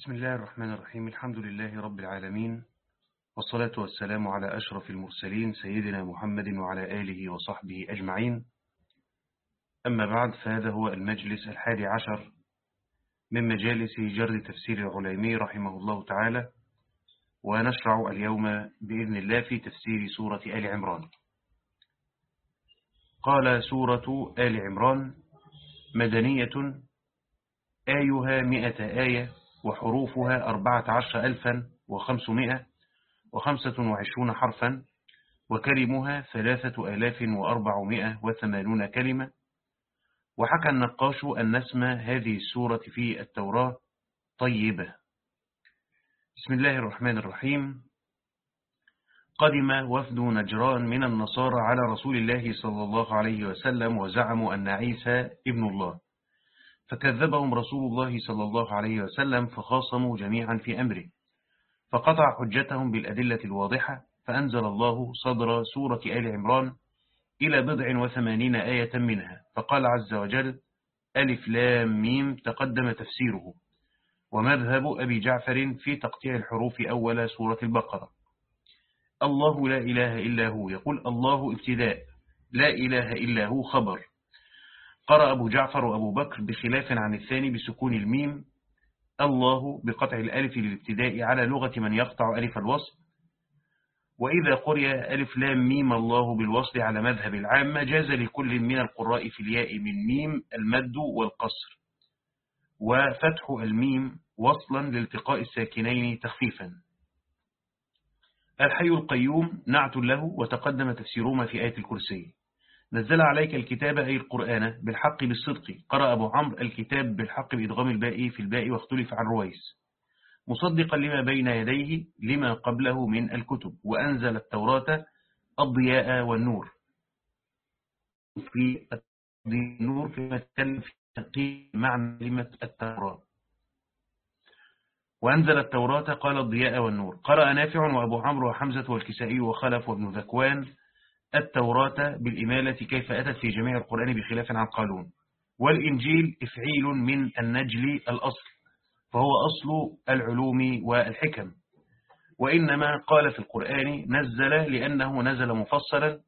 بسم الله الرحمن الرحيم. الحمد لله رب العالمين والصلاة والسلام على أشرف المرسلين سيدنا محمد وعلى آله وصحبه أجمعين. أما بعد فهذا هو المجلس الحادي عشر من مجالس جرد تفسير العليمي رحمه الله تعالى ونشرع اليوم بإذن الله في تفسير سورة آل عمران. قال سورة آل عمران مدنية آيها مئة آية وحروفها أربعة عشر ألفا وخمسمائة وخمسة وعشرون حرفا وكلمها ثلاثة آلاف وأربعمائة وثمانون كلمة. وحكى النقاش أن اسم هذه السورة في التوراة طيبة. بسم الله الرحمن الرحيم. قدم وفد نجران من النصارى على رسول الله صلى الله عليه وسلم وزعموا أن عيسى ابن الله. فكذبهم رسول الله صلى الله عليه وسلم فخاصموا جميعا في أمره فقطع حجتهم بالأدلة الواضحة فأنزل الله صدر سورة آل عمران إلى بضع وثمانين آية منها فقال عز وجل ألف لام ميم تقدم تفسيره. ومذهب أبي جعفر في تقطيع الحروف أول سورة البقرة. الله لا إله إلا هو يقول الله ابتداء لا إله إلا هو خبر. قرأ أبو جعفر وأبو بكر بخلاف عن الثاني بسكون الميم الله بقطع الألف للابتداء على لغة من يقطع ألف الوصل. وإذا قرئ ألف لام ميم الله بالوصل على مذهب العامة جاز لكل من القراء في الياء من ميم المد والقصر. وفتح الميم وصلا لالتقاء الساكنين تخفيفا. الحي القيوم نعت له وتقدم تفسيرهما في آية الكرسي. نزل عليك الكتاب أي القرآن بالحق بالصدق. قرأ أبو عمرو الكتاب بالحق بإدغام الباء في الباء واختلف عن رويس. مصدقا لما بين يديه لما قبله من الكتب. وأنزل التوراة الضياء والنور. في النور فيما تكلم في تنقيم معنى كلمة التوراة. وأنزل التوراة قال الضياء والنور. قرأ نافع وأبو عمرو وحمزة والكسائي وخلف وابن ذكوان التوراة بالإمالة كيف أتت في جميع القرآن بخلاف عن قالون والإنجيل إفعيل من النجل الأصل فهو أصل العلوم والحكم. وإنما قال في القرآن نزل لأنه نزل مفصلا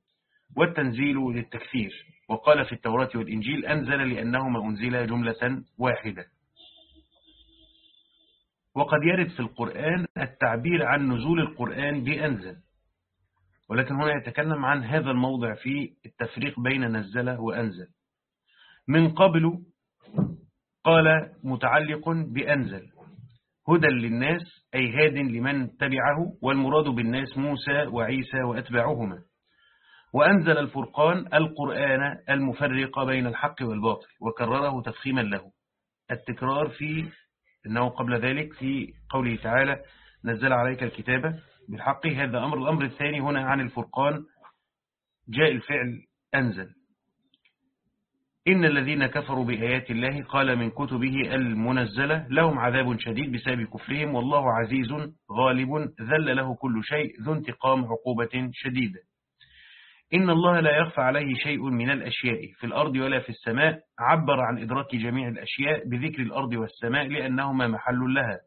والتنزيل للتكثير وقال في التوراة والإنجيل أنزل لأنهما أنزل جملة واحدة. وقد يرد في القرآن التعبير عن نزول القرآن بأنزل. ولكن هنا يتكلم عن هذا الموضع في التفريق بين نزل وأنزل. من قبل قال متعلق بأنزل. هدى للناس أي هاد لمن تبعه والمراد بالناس موسى وعيسى وأتباعهما. وأنزل الفرقان القرآن المفرق بين الحق والباطل وكرره تفخيما له. التكرار في أنه قبل ذلك في قوله تعالى نزل عليك الكتابة بالحق هذا أمر الأمر الثاني هنا عن الفرقان. جاء الفعل أنزل. إن الذين كفروا بآيات الله قال من كتبه المنزلة لهم عذاب شديد بسبب كفرهم والله عزيز غالب ذل له كل شيء ذو انتقام عقوبة شديدة. إن الله لا يخفى عليه شيء من الأشياء في الأرض ولا في السماء. عبر عن إدراك جميع الأشياء بذكر الأرض والسماء لأنهما محل لها.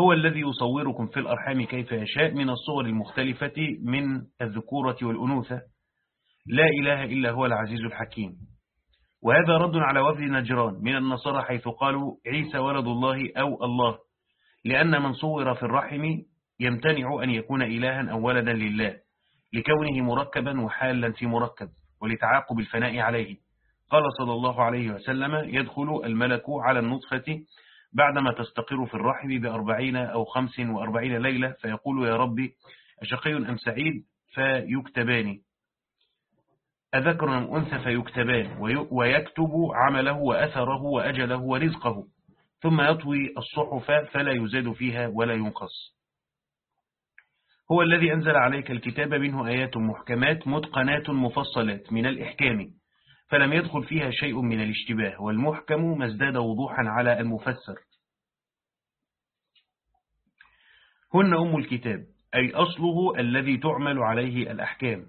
هو الذي يصوركم في الأرحام كيف يشاء من الصور المختلفة من الذكورة والأنوثة. لا إله إلا هو العزيز الحكيم. وهذا رد على وفد نجران من النصارى حيث قالوا عيسى ولد الله أو الله لأن من صور في الرحم يمتنع أن يكون إلها أو ولدا لله لكونه مركبا وحالا في مركب ولتعاقب الفناء عليه. قال صلى الله عليه وسلم يدخل الملك على النطفة بعدما تستقر في الرحم بأربعين أو خمس وأربعين ليلة فيقول يا ربي أشقي أم سعيد؟ فيكتبان أذكر أم أنثى؟ فيكتبان. ويكتب عمله وأثره وأجله ورزقه. ثم يطوي الصحف فلا يزاد فيها ولا ينقص. هو الذي أنزل عليك الكتاب منه آيات محكمات متقنات مفصلات من الإحكام. فلم يدخل فيها شيء من الاشتباه والمحكم ما ازداد وضوحا على المفسر. هن أم الكتاب أي أصله الذي تعمل عليه الأحكام.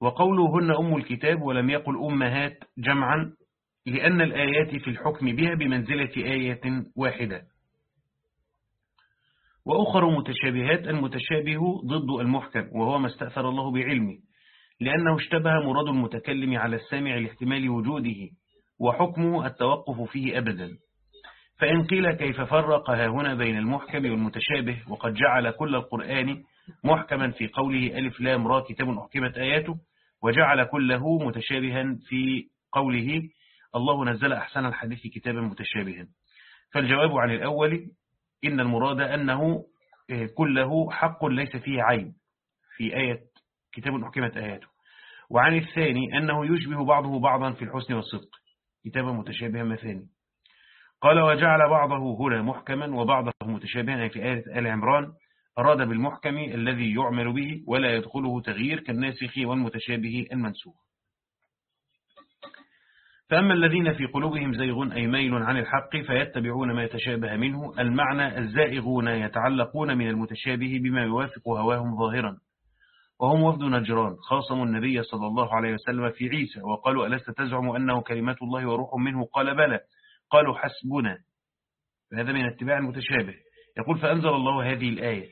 وقوله هن أم الكتاب ولم يقل أمهات جمعا لأن الآيات في الحكم بها بمنزلة آية واحدة. وأخر متشابهات المتشابه ضد المحكم وهو ما استأثر الله بعلمه. لأنه اشتبه مراد المتكلم على السامع لاحتمال وجوده وحكمه التوقف فيه أبدا. فإن قيل كيف فرق هنا بين المحكم والمتشابه وقد جعل كل القرآن محكما في قوله ألف لام را كتاب أحكمت آياته وجعل كله متشابها في قوله الله نزل أحسن الحديث كتابا متشابها. فالجواب عن الأول إن المراد أنه آه، كله حق ليس فيه عيب في آية كتاب أحكمت آياته. وعن الثاني أنه يشبه بعضه بعضا في الحسن والصدق. كتابا متشابها مثاني. قال وجعل بعضه هنا محكما وبعضه متشابها في آية آل عمران. أراد بالمحكم الذي يعمل به ولا يدخله تغيير كالناسخ والمتشابه المنسوخ. فأما الذين في قلوبهم زيغ أي ميل عن الحق فيتبعون ما يتشابه منه. المعنى الزائغون يتعلقون من المتشابه بما يوافق هواهم ظاهرا. وهم وفد نجران. خاصموا النبي صلى الله عليه وسلم في عيسى وقالوا ألست تزعم أنه كلمات الله وروح منه؟ قال بلى. قالوا حسبنا. هذا من اتباع المتشابه. يقول فأنزل الله هذه الآية.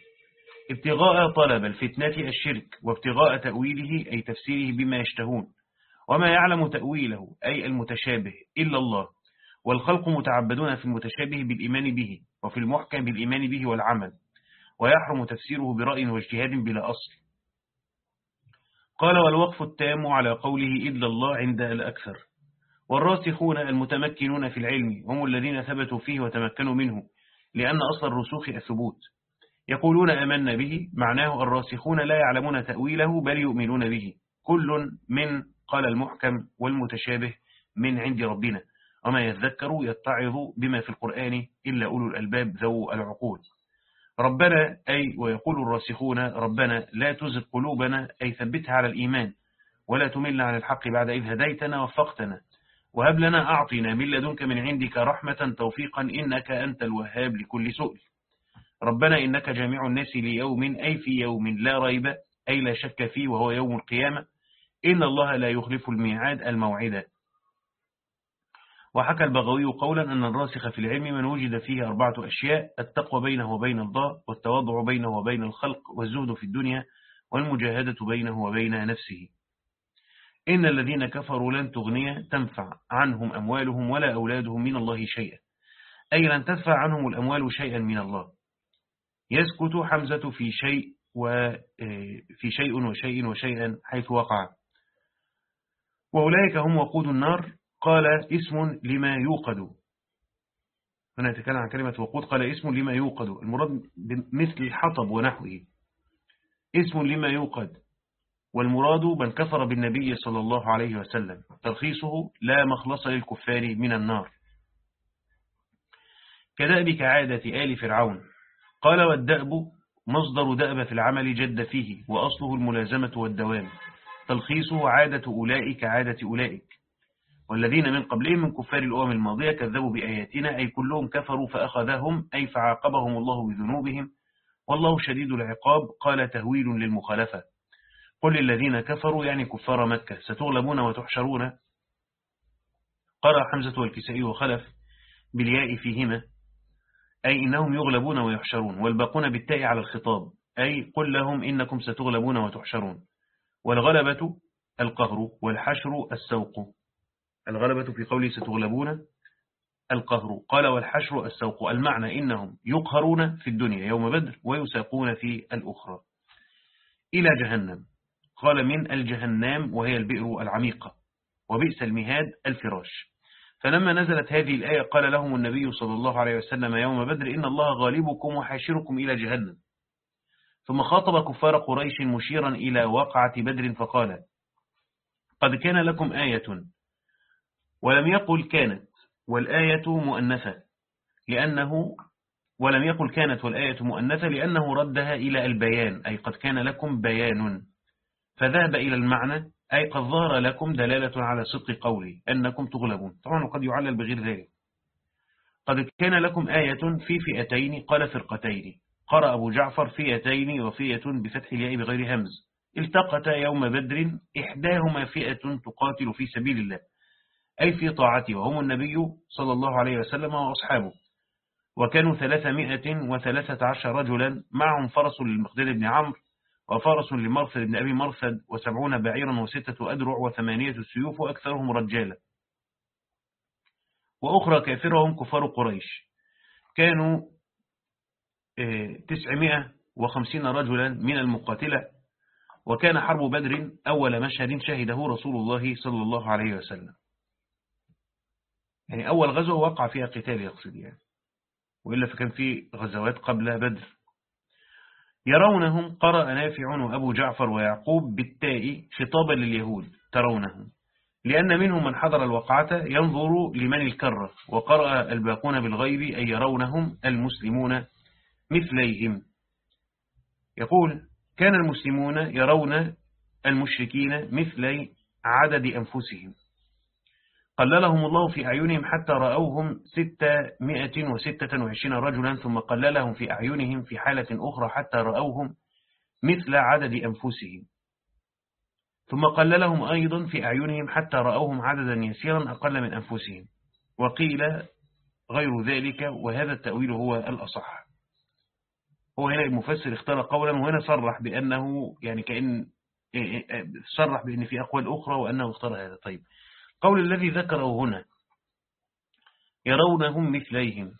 ابتغاء طلب الفتنة الشرك وابتغاء تأويله أي تفسيره بما يشتهون. وما يعلم تأويله أي المتشابه إلا الله. والخلق متعبدون في المتشابه بالإيمان به وفي المحكم بالإيمان به والعمل. ويحرم تفسيره برأي واجتهاد بلا أصل. قال والوقف التام على قوله إلا الله عند الأكثر. والراسخون المتمكنون في العلم هم الذين ثبتوا فيه وتمكنوا منه لأن أصل الرسوخ الثبوت. يقولون أمنا به معناه الراسخون لا يعلمون تأويله بل يؤمنون به. كل من قال المحكم والمتشابه من عند ربنا. وما يذكر يتعظ بما في القرآن إلا أولو الألباب ذو العقول. ربنا أي ويقول الراسخون ربنا لا تزغ قلوبنا أي ثبتها على الإيمان ولا تملنا عن الحق بعد إذ هديتنا وفقتنا وهب لنا أعطنا من لدنك من عندك رحمة توفيقا إنك أنت الوهاب لكل سؤل ربنا إنك جامع الناس ليوم أي في يوم لا ريب أي لا شك فيه وهو يوم القيامة. إن الله لا يخلف الميعاد الموعدة وحكى البغوي قولا أن الراسخ في العلم من وجد فيه أربعة أشياء التقوى بينه وبين الله والتواضع بينه وبين الخلق والزهد في الدنيا والمجاهدة بينه وبين نفسه. إن الذين كفروا لن تغني تنفع عنهم أموالهم ولا أولادهم من الله شيئا. أي لن تدفع عنهم الأموال شيئا من الله. يسكت حمزة في شيء وفي شيء وشيء وشيئا حيث وقع. وأولئك هم وقود النار. قال اسم لما يوقد. هنا يتكلم عن كلمة وقود قال اسم لما يوقد. المراد مثل الحطب ونحوه. اسم لما يوقد. والمراد من كفر بالنبي صلى الله عليه وسلم. ترخيصه لا مخلص للكفار من النار. كدأب كعادة آل فرعون. قال والدأب مصدر دأب في العمل جد فيه وأصله الملازمة والدوام. تلخيصه عادة أولئك عادة أولئك. والذين من قبلهم من كفار الأمم الماضية كذبوا بآياتنا أي كلهم كفروا فأخذهم أي فعاقبهم الله بذنوبهم. والله شديد العقاب قال تهويل للمخالفة. قل للذين كفروا يعني كفار مكة ستغلبون وتحشرون. قرأ حمزة والكسائي وخلف بالياء فيهما أي إنهم يغلبون ويحشرون والباقون بالتاء على الخطاب أي قل لهم إنكم ستغلبون وتحشرون. والغلبة القهر والحشر السوق. الغلبة في قوله ستغلبون القهر. قال والحشر السوق المعنى إنهم يقهرون في الدنيا يوم بدر ويساقون في الأخرى. إلى جهنم. قال من الجهنم وهي البئر العميقة. وبئس المهاد الفراش. فلما نزلت هذه الآية قال لهم النبي صلى الله عليه وسلم يوم بدر إن الله غالبكم وحاشركم إلى جهنم. ثم خاطب كفار قريش مشيرا إلى واقعة بدر فقال قد كان لكم آية ولم يقل كانت والآية مؤنثة لأنه ولم يقل كانت والآية مؤنثة لأنه ردها إلى البيان أي قد كان لكم بيان. فذهب إلى المعنى أي قد ظهر لكم دلالة على صدق قولي أنكم تغلبون. طبعا قد يعلل بغير ذلك. قد كان لكم آية في فئتين قال فرقتين. قرأ أبو جعفر فئتين وفئة بفتح الياء بغير همز. التقتا يوم بدر إحداهما فئة تقاتل في سبيل الله. أي في طاعته. وهم النبي صلى الله عليه وسلم وأصحابه. وكانوا ثلاثمائة وثلاثة عشر رجلا معهم فرس للمقداد بن عمرو وفرس لمرثد بن أبي مرثد وسبعون بعيرا وستة أدرع وثمانية سيوف وأكثرهم رجالا. وأخرى كافرهم كفار قريش. كانوا آه، تسعمائة وخمسين رجلا من المقاتلة. وكان حرب بدر أول مشهد شهده رسول الله صلى الله عليه وسلم. يعني أول غزوة وقع فيها قتال يقصد يعني. وإلا فكان في غزوات قبل بدر. يرونهم قرأ نافع وأبو جعفر ويعقوب بالتاء خطابا لليهود ترونهم. لأن منهم من حضر الوقعة ينظر لمن الكرة وقرأ الباقون بالغيب أن يرونهم المسلمون مثليهم. يقول كان المسلمون يرون المشركين مثل عدد أنفسهم. قللهم الله في أعينهم حتى رأوهم ستمائة وستة وعشرين رجلا ثم قللهم في أعينهم في حالة أخرى حتى رأوهم مثل عدد أنفسهم. ثم قللهم أيضا في أعينهم حتى رأوهم عددا يسيرا أقل من أنفسهم. وقيل غير ذلك وهذا التأويل هو الأصح. هو هنا المفسر اختار قولا وهنا صرح بأنه يعني كأن صرح بأن في أقوال أخرى وأنه اختار هذا. طيب. قول الذي ذكره هنا. يرونهم مثليهم.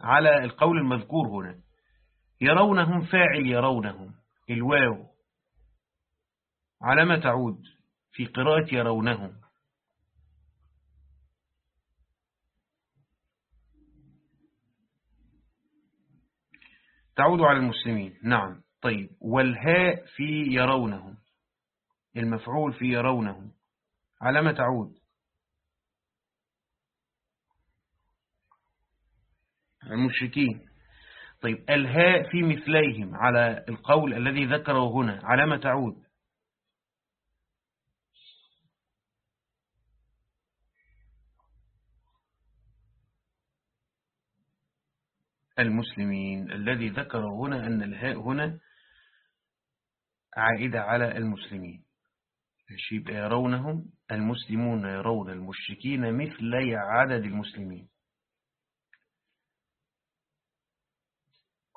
على القول المذكور هنا. يرونهم فاعل يرونهم. الواو. على ما تعود. في قراءة يرونهم. تعود على المسلمين. نعم. طيب. والهاء في يرونهم. المفعول في يرونهم. على ما تعود. المشركين. طيب الهاء في مثليهم على القول الذي ذكره هنا على ما تعود. المسلمين الذي ذكره هنا أن الهاء هنا عائدة على المسلمين. يرونهم المسلمون يرون المشركين مثل عدد المسلمين.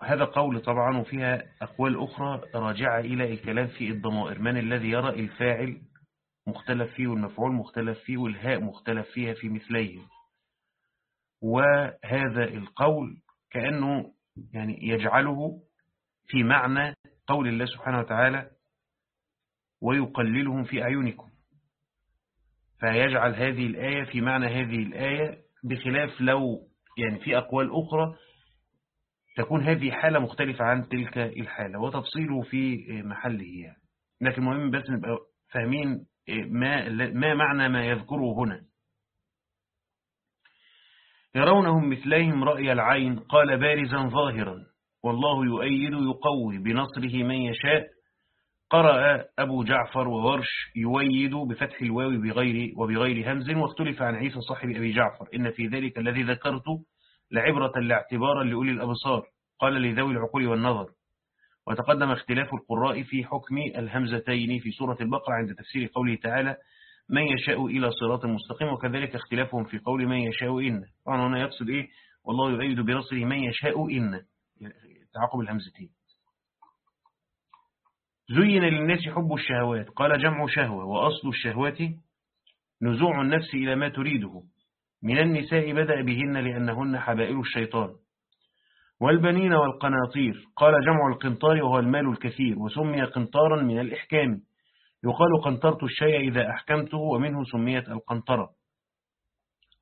وهذا قول طبعا وفيها أقوال أخرى راجعة إلى الكلام في الضمائر. من الذي يرى الفاعل مختلف فيه والمفعول مختلف فيه والهاء مختلف فيها في مثليهم وهذا القول كأنه يعني يجعله في معنى قول الله سبحانه وتعالى ويقللهم في أعينكم. فيجعل هذه الآية في معنى هذه الآية بخلاف لو يعني في أقوال أخرى تكون هذه حالة مختلفة عن تلك الحالة وتفصيله في محله يعني. لكن مهم بس نبقى فاهمين ما, ما معنى ما يذكره هنا. يرونهم مثليهم رأي العين قال بارزا ظاهرا والله يؤيد يقوي بنصره من يشاء قرأ أبو جعفر وورش يويد بفتح الواو بغير وبغير همز واختلف عن عيسى صاحب أبي جعفر. إن في ذلك الذي ذكرت لعبرة لاعتبارا لأولي الأبصار. قال لذوي العقول والنظر. وتقدم اختلاف القراء في حكم الهمزتين في سورة البقرة عند تفسير قوله تعالى من يشاء إلى صراط مستقيم وكذلك اختلافهم في قول من يشاء إن طبعا هنا يقصد إيه؟ والله يؤيد بنصره من يشاء إن تعاقب الهمزتين. زين للناس حب الشهوات. قال جمع شهوة وأصل الشهوات نزوع النفس إلى ما تريده. من النساء بدأ بهن لأنهن حبائل الشيطان. والبنين والقناطير. قال جمع القنطار وهو المال الكثير وسمي قنطارا من الإحكام. يقال قنطرت الشيء إذا أحكمته ومنه سميت القنطرة.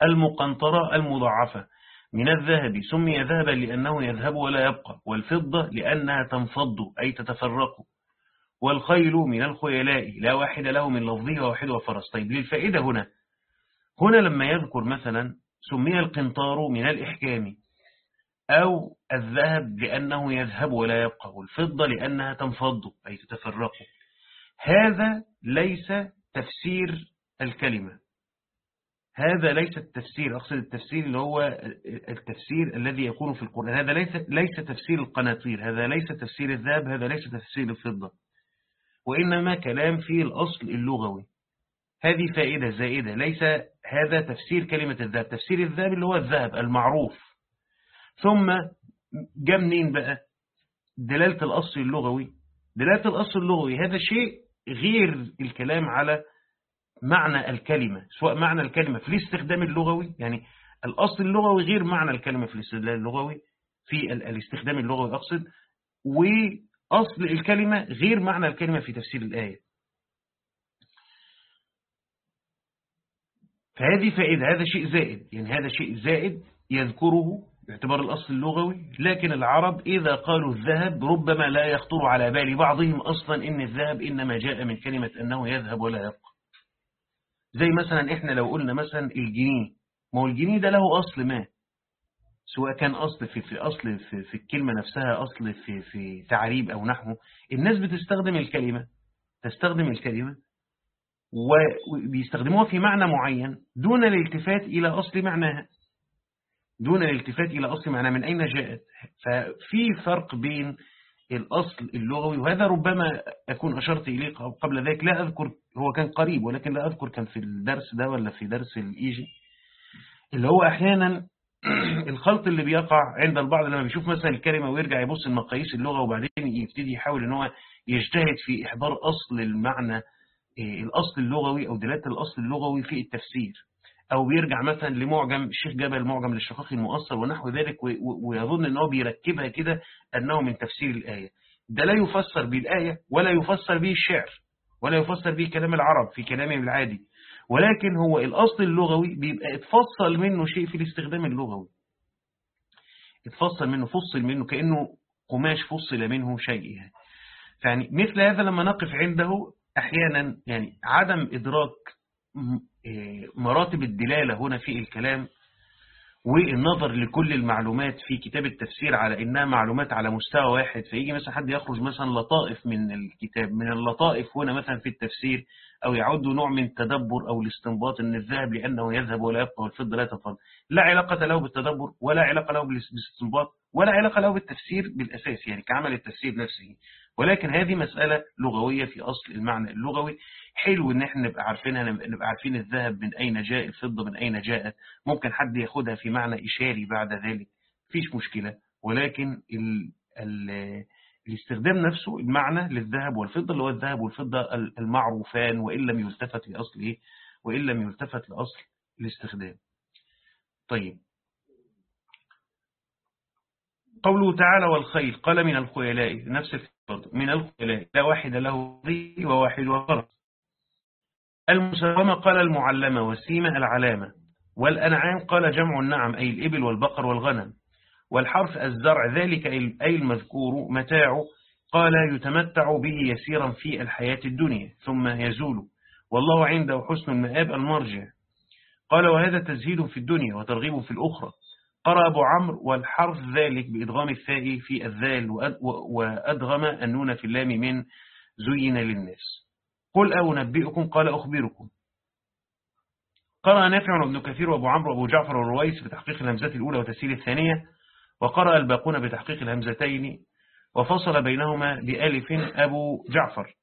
المقنطرة المضاعفة. من الذهب. سمي ذهبا لأنه يذهب ولا يبقى والفضة لأنها تنفض أي تتفرق. والخيل من الخيلاء لا واحد له من لفظه وواحد وفرس. طيب للفائدة هنا. هنا لما يذكر مثلا سمي القنطار من الإحكام أو الذهب لأنه يذهب ولا يبقى والفضة لأنها تنفض أي تتفرق. هذا ليس تفسير الكلمة. هذا ليس التفسير أقصد التفسير اللي هو التفسير الذي يكون في القرآن. هذا ليس ليس تفسير القناطير هذا ليس تفسير الذهب هذا ليس تفسير الفضة. وإنما كلام في الأصل اللغوي. هذه فائدة زائدة ليس هذا تفسير كلمة الذهب. تفسير الذهب اللي هو الذهب المعروف. ثم جاء منين بقى؟ دلالة الأصل اللغوي. دلالة الأصل اللغوي هذا شيء غير الكلام على معنى الكلمة سواء معنى الكلمة في الاستخدام اللغوي يعني الأصل اللغوي غير معنى الكلمة في الاستخدام اللغوي في الاستخدام اللغوي أقصد وأصل الكلمة غير معنى الكلمة في تفسير الآية. فهذه فائدة هذا شيء زائد. يعني هذا شيء زائد يذكره باعتبار الأصل اللغوي لكن العرب إذا قالوا الذهب ربما لا يخطر على بال بعضهم أصلا إن الذهب إنما جاء من كلمة أنه يذهب ولا يبقى. زي مثلا إحنا لو قلنا مثلا الجنيه. ما هو الجنيه ده له أصل ما؟ سواء كان أصل في, في أصل في, في الكلمة نفسها أصل في, في تعريب أو نحو الناس بتستخدم الكلمة تستخدم الكلمة وبيستخدموها في معنى معين دون الالتفات إلى أصل معناها. دون الالتفات إلى أصل معناها من أين جاءت؟ ففي فرق بين الأصل اللغوي وهذا ربما أكون أشرت إليه قبل ذلك لا أذكر هو كان قريب ولكن لا أذكر كان في الدرس ده ولا في درس الإيجي اللي هو أحيانا الخلط اللي بيقع عند البعض لما بيشوف مثلا الكلمة ويرجع يبص المقاييس اللغة وبعدين يبتدي يحاول إن هو يجتهد في إحضار أصل المعنى إيه، الأصل اللغوي أو دلالة الأصل اللغوي في التفسير. أو بيرجع مثلا لمعجم الشيخ جبل معجم للشقاق المؤثر ونحو ذلك ويظن أنه بيركبها كده أنه من تفسير الآية. ده لا يفسر بالآية ولا يفسر به الشعر ولا يفسر به كلام العرب في كلامهم العادي. ولكن هو الأصل اللغوي بيبقى اتفصل منه شيء في الاستخدام اللغوي. اتفصل منه فصل منه كأنه قماش فصل منه شيء يعني مثل هذا لما نقف عنده أحيانا يعني عدم إدراك إيه، مراتب الدلالة هنا في الكلام والنظر لكل المعلومات في كتاب التفسير على إنها معلومات على مستوى واحد فيجي مثلا حد يخرج مثلا لطائف من الكتاب من اللطائف هنا مثلا في التفسير أو يعد نوع من التدبر أو الاستنباط أن الذهب لأنه يذهب ولا يبقى والفضة لا تفضل لا علاقة له بالتدبر ولا علاقة له بالاستنباط ولا علاقة له بالتفسير بالأساس يعني كعمل التفسير نفسه. ولكن هذه مسألة لغوية في أصل المعنى اللغوي. حلو إن إحنا نبقى عارفينها نبقى عارفين الذهب من أين جاء الفضة من أين جاءت. ممكن حد ياخدها في معنى إشاري بعد ذلك. فيش مشكلة. ولكن ال ال الاستخدام نفسه المعنى للذهب والفضة اللي هو الذهب والفضة المعروفان وإن لم يلتفت لأصل إيه؟ وإن لم يلتفت لأصل الاستخدام. طيب. قوله تعالى والخيل قال من الخيلاء نفس الفضل من الخيلاء لا واحد له ذي وواحد وفرس المسومة قال المعلمة والسيمة العلامة والأنعام قال جمع النعم أي الإبل والبقر والغنم. والحرف الزرع ذلك أي المذكور متاع قال يتمتع به يسيرا في الحياة الدنيا ثم يزول. والله عنده حسن المآب المرجع. قال وهذا تزهيد في الدنيا وترغيب في الأخرى. قرأ أبو عمرو والحرف ذلك بإدغام الثاء في الذال وأدغم النون في اللام من زين للناس. قل أو نبئكم قال أخبركم. قرأ نافع وابن كثير وأبو عمرو وأبو جعفر والرويس بتحقيق الهمزات الأولى وتسهيل الثانية. وقرأ الباقون بتحقيق الهمزتين وفصل بينهما بألف أبو جعفر.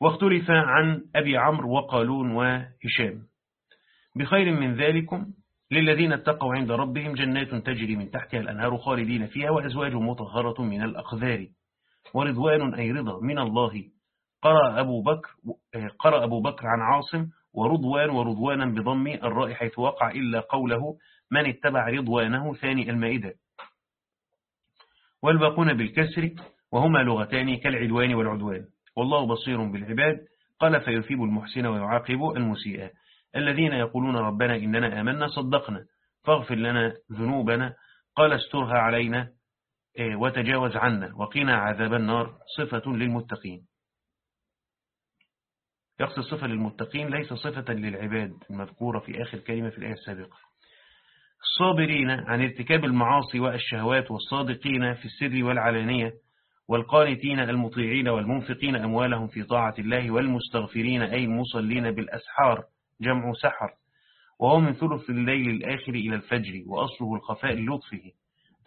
واختلف عن أبي عمرو وقالون وهشام. بخير من ذلكم للذين اتقوا عند ربهم جنات تجري من تحتها الأنهار خالدين فيها وأزواج مطهرة من الأقذار ورضوان أي رضا من الله. قرأ أبو بكر قرأ أبو بكر عن عاصم ورضوان ورضوانا بضم الراء حيث وقع إلا قوله من اتبع رضوانه ثاني المائدة. والباقون بالكسر وهما لغتان كالعدوان والعدوان. والله بصير بالعباد قال فيثيب المحسن ويعاقب المسيء. الذين يقولون ربنا إننا آمنا صدقنا فاغفر لنا ذنوبنا. قال استرها علينا إيه، وتجاوز عنا وقنا عذاب النار. صفة للمتقين. يقصد صفة للمتقين ليس صفة للعباد المذكورة في آخر كلمة في الآية السابقة. الصابرين عن ارتكاب المعاصي والشهوات والصادقين في السر والعلانية والقانتين المطيعين والمنفقين أموالهم في طاعة الله والمستغفرين أي المصلين بالأسحار جمع سحر. وهو من ثلث الليل الآخر إلى الفجر وأصله الخفاء لطفه.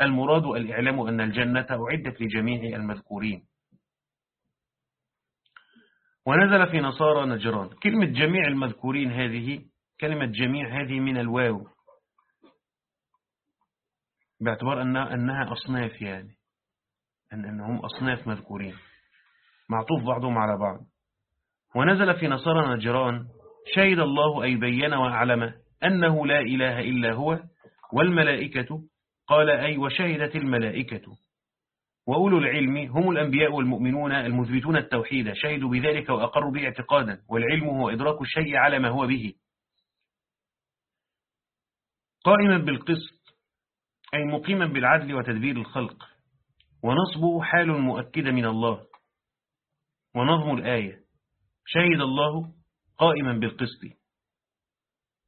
المراد الإعلام أن الجنة أعدت لجميع المذكورين. ونزل في نصارى نجران. كلمة جميع المذكورين هذه كلمة جميع هذه من الواو. باعتبار أنها, أنها أصناف يعني. أن أنهم أصناف مذكورين. معطوف بعضهم على بعض. ونزل في نصارى نجران شهد الله أي بين وأعلم أنه لا إله إلا هو والملائكة قال أي وشهدت الملائكة. وأولو العلم هم الأنبياء والمؤمنون المثبتون التوحيد. شهدوا بذلك وأقروا به اعتقادا. والعلم هو إدراك الشيء على ما هو به. قائما بالقسط أي مقيما بالعدل وتدبير الخلق. ونصبه حال مؤكدة من الله. ونظم الآية. شهد الله قائما بالقسط.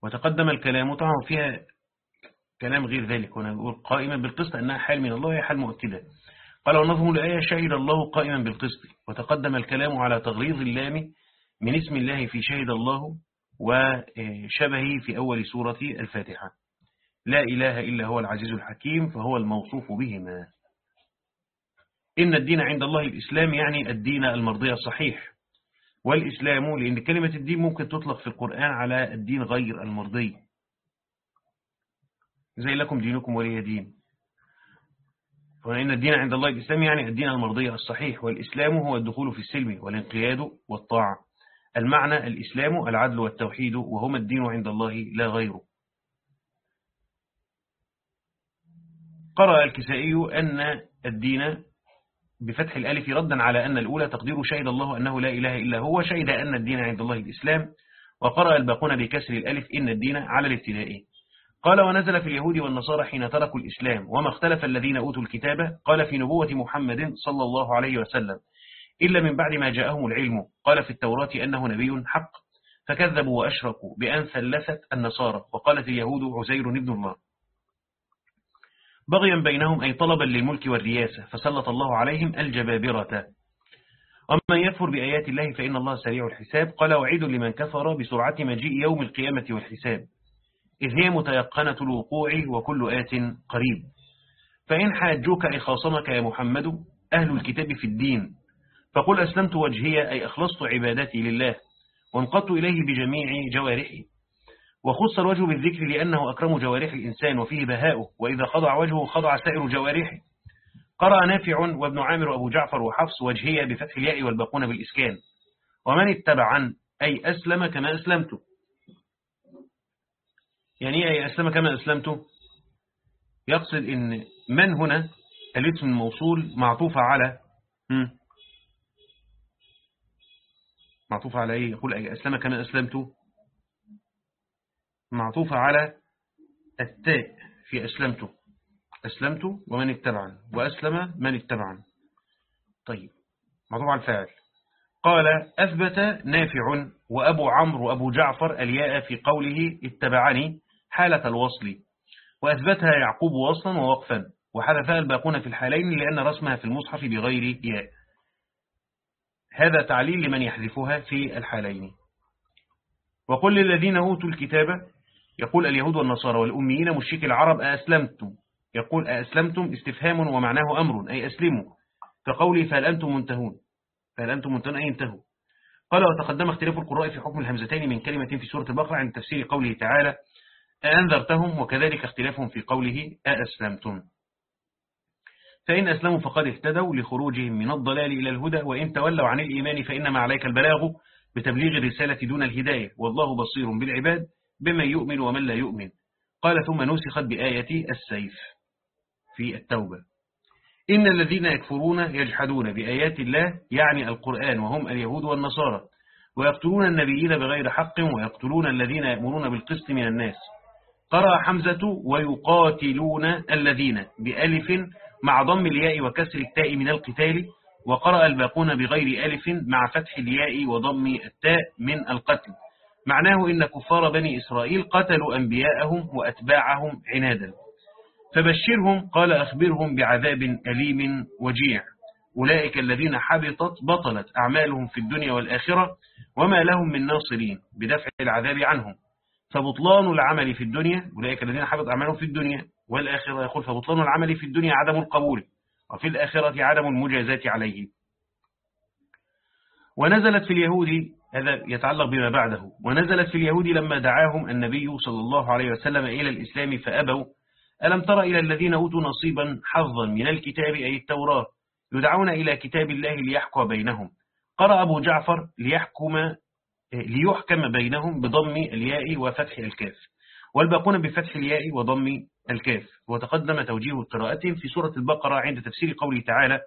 وتقدم الكلام طبعا فيها كلام غير ذلك. هنا نقول قائما بالقسط أنها حال من الله هي حال مؤكدة. قال ونظم الآية شهد الله قائما بالقسط. وتقدم الكلام على تغليظ اللام من اسم الله في شهد الله وشبهه في أول سورة الفاتحة. لا إله إلا هو العزيز الحكيم فهو الموصوف بهما. إن الدين عند الله الإسلام يعني الدين المرضي الصحيح. والإسلام لأن كلمة الدين ممكن تطلق في القرآن على الدين غير المرضي. زي لكم دينكم ولي دين. وإن الدين عند الله الإسلام يعني الدين المرضي الصحيح. والإسلام هو الدخول في السلم والانقياد والطاعة. المعنى الإسلام العدل والتوحيد وهما الدين عند الله لا غيره. قرأ الكسائي أن الدين بفتح الألف ردا على أن الأولى تقدير شهد الله أنه لا إله إلا هو شهد أن الدين عند الله الإسلام وقرأ الباقون بكسر الألف إن الدين على الابتداء. قال ونزل في اليهود والنصارى حين تركوا الإسلام وما اختلف الذين أوتوا الكتاب قال في نبوة محمد صلى الله عليه وسلم إلا من بعد ما جاءهم العلم قال في التوراة أنه نبي حق فكذبوا وأشركوا بأن ثلثت النصارى وقالت اليهود عزير ابن الله بغيا بينهم أي طلبا للملك والرياسة فسلط الله عليهم الجبابرة. ومن يكفر بآيات الله فإن الله سريع الحساب. قال وعيد لمن كفر بسرعة مجيء يوم القيامة والحساب. إذ هي متيقنة الوقوع وكل آت قريب. فإن حاجوك أي خاصمك يا محمد أهل الكتاب في الدين. فقل أسلمت وجهي أي أخلصت عبادتي لله وانقضت إليه بجميع جوارحي. وخص الوجه بالذكر لأنه أكرم جوارح الإنسان وفيه بهاؤه وإذا خضع وجهه خضع سائر جوارحه. قرأ نافع وابن عامر وأبو جعفر وحفص وجهية بفتح الياء والباقون بالإسكان. ومن اتبعا أي أسلم كما أسلمت. يعني أي أسلم كما أسلمت؟ يقصد إن من هنا؟ الاسم الموصول معطوفة على معطوفة على إيه؟ يقول أي أسلم كما أسلمت. معطوفة على التاء في أسلمت. أسلمت ومن اتبعا وأسلم من اتبعا طيب. معطوف على الفاعل. قال أثبت نافع وأبو عمرو وأبو جعفر الياء في قوله اتبعني حالة الوصل. وأثبتها يعقوب وصلا ووقفا. وحذفها الباقون في الحالين لأن رسمها في المصحف بغير ياء. هذا تعليل لمن يحذفها في الحالين. وقل للذين أوتوا الكتاب يقول اليهود والنصارى والأميين مشرك العرب أسلمتم. يقول أسلمتم استفهام ومعناه أمر أي أسلموا. كقولي فهل أنتم منتهون؟ فهل أنتم منتهون؟ أي انتهوا. قال وتقدم اختلاف القراء في حكم الهمزتين من كلمة في سورة البقرة عند تفسير قوله تعالى أنذرتهم وكذلك اختلافهم في قوله أأسلمتم. فإن أسلموا فقد اهتدوا لخروجهم من الضلال إلى الهدى وإن تولوا عن الإيمان فإنما عليك البلاغ بتبليغ الرسالة دون الهداية. والله بصير بالعباد. بمن يؤمن ومن لا يؤمن. قال ثم نسخت بآية السيف في التوبة. إن الذين يكفرون يجحدون بآيات الله يعني القرآن وهم اليهود والنصارى ويقتلون النبيين بغير حق ويقتلون الذين يأمرون بالقسط من الناس. قرأ حمزة ويقاتلون الذين بألف مع ضم الياء وكسر التاء من القتال وقرأ الباقون بغير ألف مع فتح الياء وضم التاء من القتل. معناه إن كفار بني إسرائيل قتلوا أنبياءهم وأتباعهم عنادا. فبشرهم قال أخبرهم بعذاب أليم وجيع. أولئك الذين حبطت بطلت أعمالهم في الدنيا والآخرة وما لهم من ناصرين بدفع العذاب عنهم. فبطلان العمل في الدنيا أولئك الذين حبط أعمالهم في الدنيا والآخرة يقول فبطلان العمل في الدنيا عدم القبول وفي الآخرة عدم المجازات عليه ونزلت في اليهود هذا يتعلق بما بعده. ونزلت في اليهود لما دعاهم النبي صلى الله عليه وسلم إلى الإسلام فأبوا. ألم تر إلى الذين أوتوا نصيبا حظا من الكتاب أي التوراة يدعون إلى كتاب الله ليحكم بينهم؟ قرأ أبو جعفر ليحكم ليحكم بينهم بضم الياء وفتح الكاف. والباقون بفتح الياء وضم الكاف. وتقدم توجيه قراءتهم في سورة البقرة عند تفسير قوله تعالى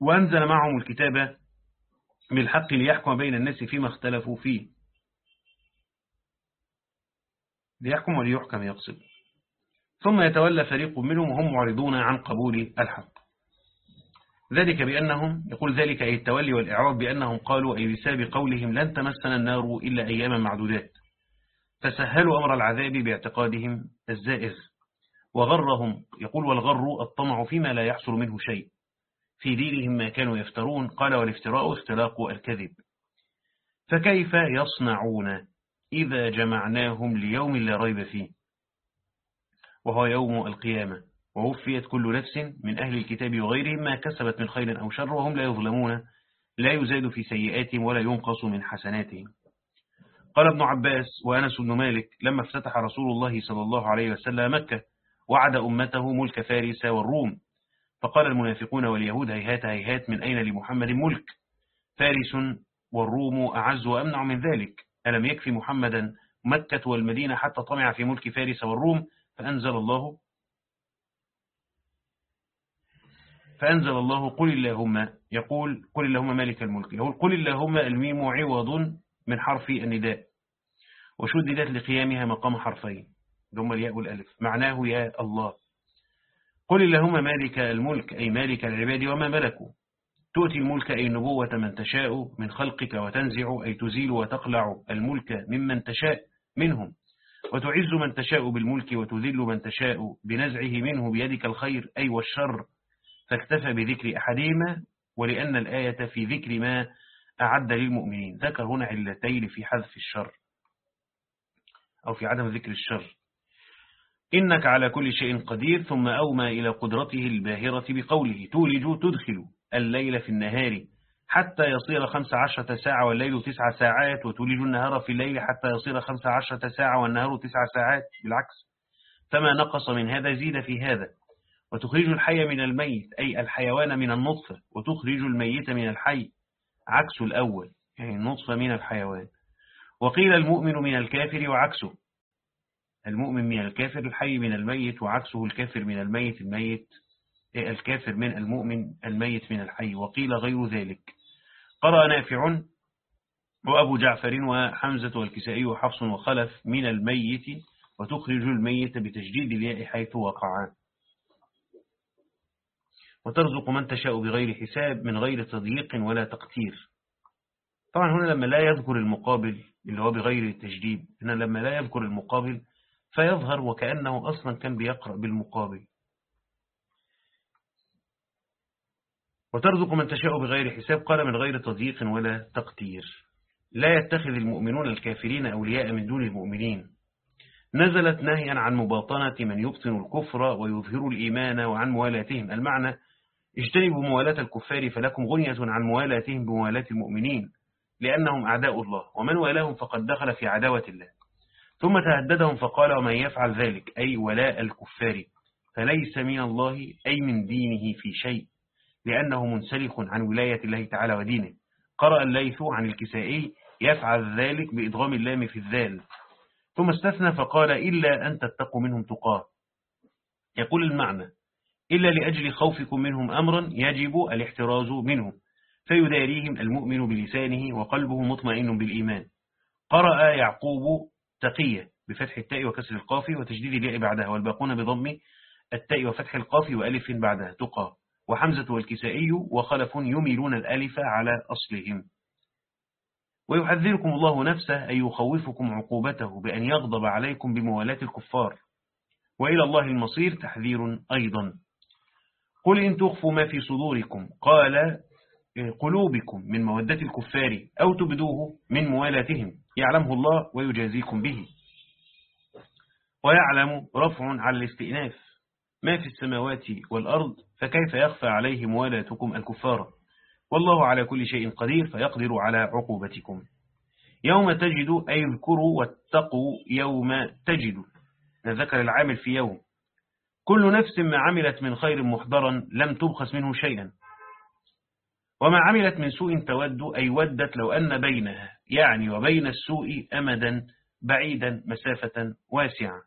وأنزل معهم الكتاب بالحق ليحكم بين الناس فيما اختلفوا فيه. ليحكم وليحكم يقصد. ثم يتولى فريق منهم وهم معرضون عن قبول الحق. ذلك بأنهم يقول ذلك أي التولي والإعراض بأنهم قالوا أي بسبب قولهم لن تمسنا النار إلا أياما معدودات. فسهلوا أمر العذاب باعتقادهم الزائغ. وغرهم يقول والغر الطمع فيما لا يحصل منه شيء. في دينهم ما كانوا يفترون قال والافتراء اختلاق الكذب. فكيف يصنعون إذا جمعناهم ليوم لا ريب فيه؟ وهو يوم القيامة. ووفيت كل نفس من أهل الكتاب وغيرهم ما كسبت من خير أو شر وهم لا يظلمون لا يزاد في سيئاتهم ولا ينقص من حسناتهم. قال ابن عباس وأنس بن مالك لما افتتح رسول الله صلى الله عليه وسلم مكة وعد أمته ملك فارس والروم فقال المنافقون واليهود هيهات هيهات من أين لمحمد ملك؟ فارس والروم أعز وأمنع من ذلك. ألم يكفي محمدا مكة والمدينة حتى طمع في ملك فارس والروم؟ فأنزل الله فأنزل الله قل اللهم يقول قل اللهم مالك الملك. يقول قل اللهم الميم عوض من حرف النداء. وشددت لقيامها مقام حرفين ثم الياء والألف. معناه يا الله. قل اللهم مالك الملك أي مالك العباد وما ملكوا. تؤتي الملك أي النبوة من تشاء من خلقك وتنزع أي تزيل وتقلع الملك ممن تشاء منهم. وتعز من تشاء بالملك وتذل من تشاء بنزعه منه بيدك الخير أي والشر. فاكتفى بذكر أحدهما ولأن الآية في ذكر ما أعد للمؤمنين. ذكر هنا علتين في حذف الشر أو في عدم ذكر الشر. إنك على كل شيء قدير ثم أومى إلى قدرته الباهرة بقوله تولج تدخل الليل في النهار حتى يصير خمس عشرة ساعة والليل تسع ساعات وتولج النهار في الليل حتى يصير خمس عشرة ساعة والنهار تسع ساعات. بالعكس فما نقص من هذا زيد في هذا. وتخرج الحي من الميت أي الحيوان من النطفة وتخرج الميت من الحي. عكس الأول يعني النطفة من الحيوان. وقيل المؤمن من الكافر وعكسه. المؤمن من الكافر الحي من الميت وعكسه الكافر من الميت الميت الكافر من المؤمن الميت من الحي وقيل غير ذلك. قرأ نافع وأبو جعفر وحمزة والكسائي وحفص وخلف من الميت وتخرج الميت بتجديد الياء حيث وقع. وترزق من تشاء بغير حساب من غير تضييق ولا تقتير. طبعا هنا لما لا يذكر المقابل اللي هو بغير التجديد هنا لما لا يذكر المقابل فيظهر وكأنه أصلا كان بيقرأ بالمقابل. وترزق من تشاء بغير حساب قال من غير تضييق ولا تقتير لا يتخذ المؤمنون الكافرين أولياء من دون المؤمنين. نزلت نهيا عن مباطنة من يبطن الكفر ويظهر الإيمان وعن موالاتهم. المعنى اجتنبوا موالاة الكفار فلكم غنية عن موالاتهم بموالاة المؤمنين لأنهم أعداء الله. ومن والاهم فقد دخل في عداوة الله. ثم تهددهم فقال ومن يفعل ذلك؟ أي ولاء الكفار. فليس من الله أي من دينه في شيء لأنه منسلخ عن ولاية الله تعالى ودينه. قرأ الليث عن الكسائي يفعل ذلك بإدغام اللام في الذال. ثم استثنى فقال إلا أن تتقوا منهم تقاه. يقول المعنى إلا لأجل خوفكم منهم أمرا يجب الاحتراز منهم فيداريهم المؤمن بلسانه وقلبه مطمئن بالإيمان. قرأ يعقوب تقية بفتح التاء وكسر القاف وتجديد الياء بعدها والباقون بضم التاء وفتح القاف وألف بعدها تقى. وحمزة والكسائي وخلف يميلون الألف على أصلهم. ويحذركم الله نفسه أن يخوفكم عقوبته بأن يغضب عليكم بموالاة الكفار. وإلى الله المصير تحذير أيضا. قل إن تخفوا ما في صدوركم قال قلوبكم من مودة الكفار أو تبدوه من موالاتهم. يعلمه الله ويجازيكم به. ويعلم رفع على الاستئناف ما في السماوات والأرض فكيف يخفى عليه موالاتكم الكفار؟ والله على كل شيء قدير فيقدر على عقوبتكم. يوم تجد أي اذكروا واتقوا يوم تجد. ذكر العامل في يوم. كل نفس ما عملت من خير محضرا لم تبخس منه شيئا. وما عملت من سوء تود أي ودت لو أن بينها يعني وبين السوء أمدا بعيدا مسافة واسعة.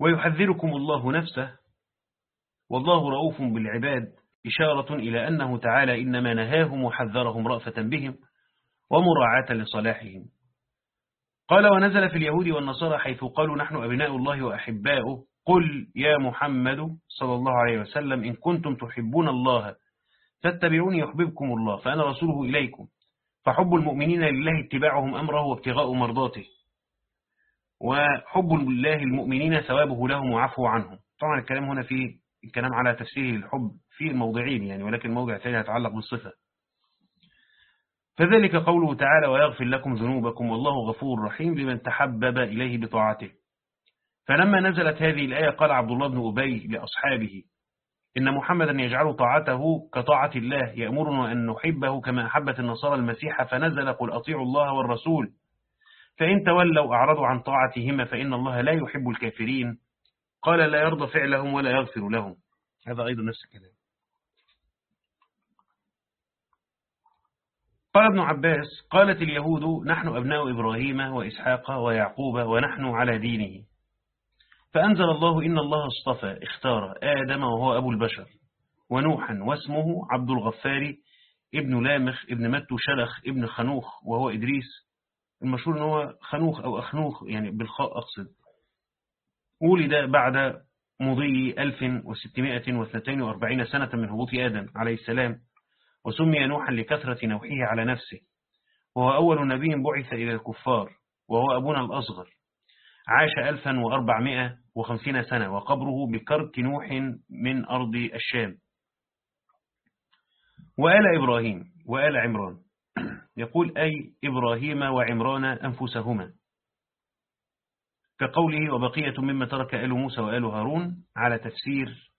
ويحذركم الله نفسه والله رؤوف بالعباد إشارة إلى أنه تعالى إنما نهاهم وحذرهم رأفة بهم ومراعاة لصلاحهم. قال ونزل في اليهود والنصارى حيث قالوا نحن أبناء الله وأحباؤه قل يا محمد صلى الله عليه وسلم إن كنتم تحبون الله فاتبعوني يحببكم الله فأنا رسوله إليكم فحب المؤمنين لله اتباعهم أمره وابتغاء مرضاته وحب الله المؤمنين ثوابه لهم وعفو عنهم طبعا الكلام هنا في الكلام على تفسير الحب في الموضعين يعني ولكن موضع ثاني يتعلق بالصفة فذلك قوله تعالى ويغفر لكم ذنوبكم والله غفور رحيم لمن تحبب إليه بطاعته فلما نزلت هذه الآية قال عبد الله بن أبي لأصحابه إن محمدا يجعل طاعته كطاعة الله يأمرنا أن نحبه كما أحبت النصارى المسيح فنزل قل أطيعوا الله والرسول. فإن تولوا أعرضوا عن طاعتهما فإن الله لا يحب الكافرين. قال لا يرضى فعلهم ولا يغفر لهم. هذا أيضا نفس الكلام. قال ابن عباس قالت اليهود نحن أبناء إبراهيم وإسحاق ويعقوب ونحن على دينه. فأنزل الله إن الله اصطفى اختار آدم وهو أبو البشر ونوحا واسمه عبد الغفار ابن لامخ ابن متو شلخ ابن خنوخ وهو إدريس. المشهور أنه خنوخ أو أخنوخ يعني بالخاء أقصد. ولد بعد مضي 1642 سنة من هبوط آدم عليه السلام وسمي نوحا لكثرة نوحه على نفسه. وهو أول نبي بعث إلى الكفار وهو أبونا الأصغر. عاش 1450 سنة وقبره بكرك نوح من أرض الشام. وآل إبراهيم وآل عمران. يقول أي إبراهيم وعمران أنفسهما. كقوله وبقية مما ترك آل موسى وآل هارون على تفسير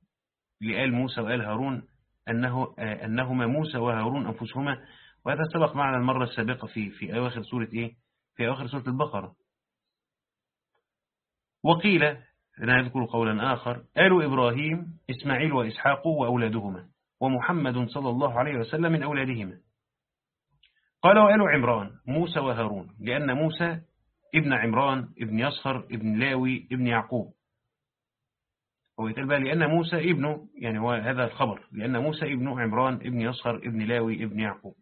لآل موسى وآل هارون أنه أنهما موسى وهارون أنفسهما. وهذا سبق معنا المرة السابقة في في أواخر سورة إيه؟ في أواخر سورة البقرة. وقيل نذكر قولا آخر آل إبراهيم إسماعيل وإسحاق وأولادهما ومحمد صلى الله عليه وسلم من أولادهما. قال وآل عمران موسى وهارون لأن موسى ابن عمران ابن يصخر ابن لاوي ابن يعقوب. هو بقى لأن موسى ابنه يعني هو هذا الخبر لأن موسى ابن عمران ابن يصخر ابن لاوي ابن يعقوب.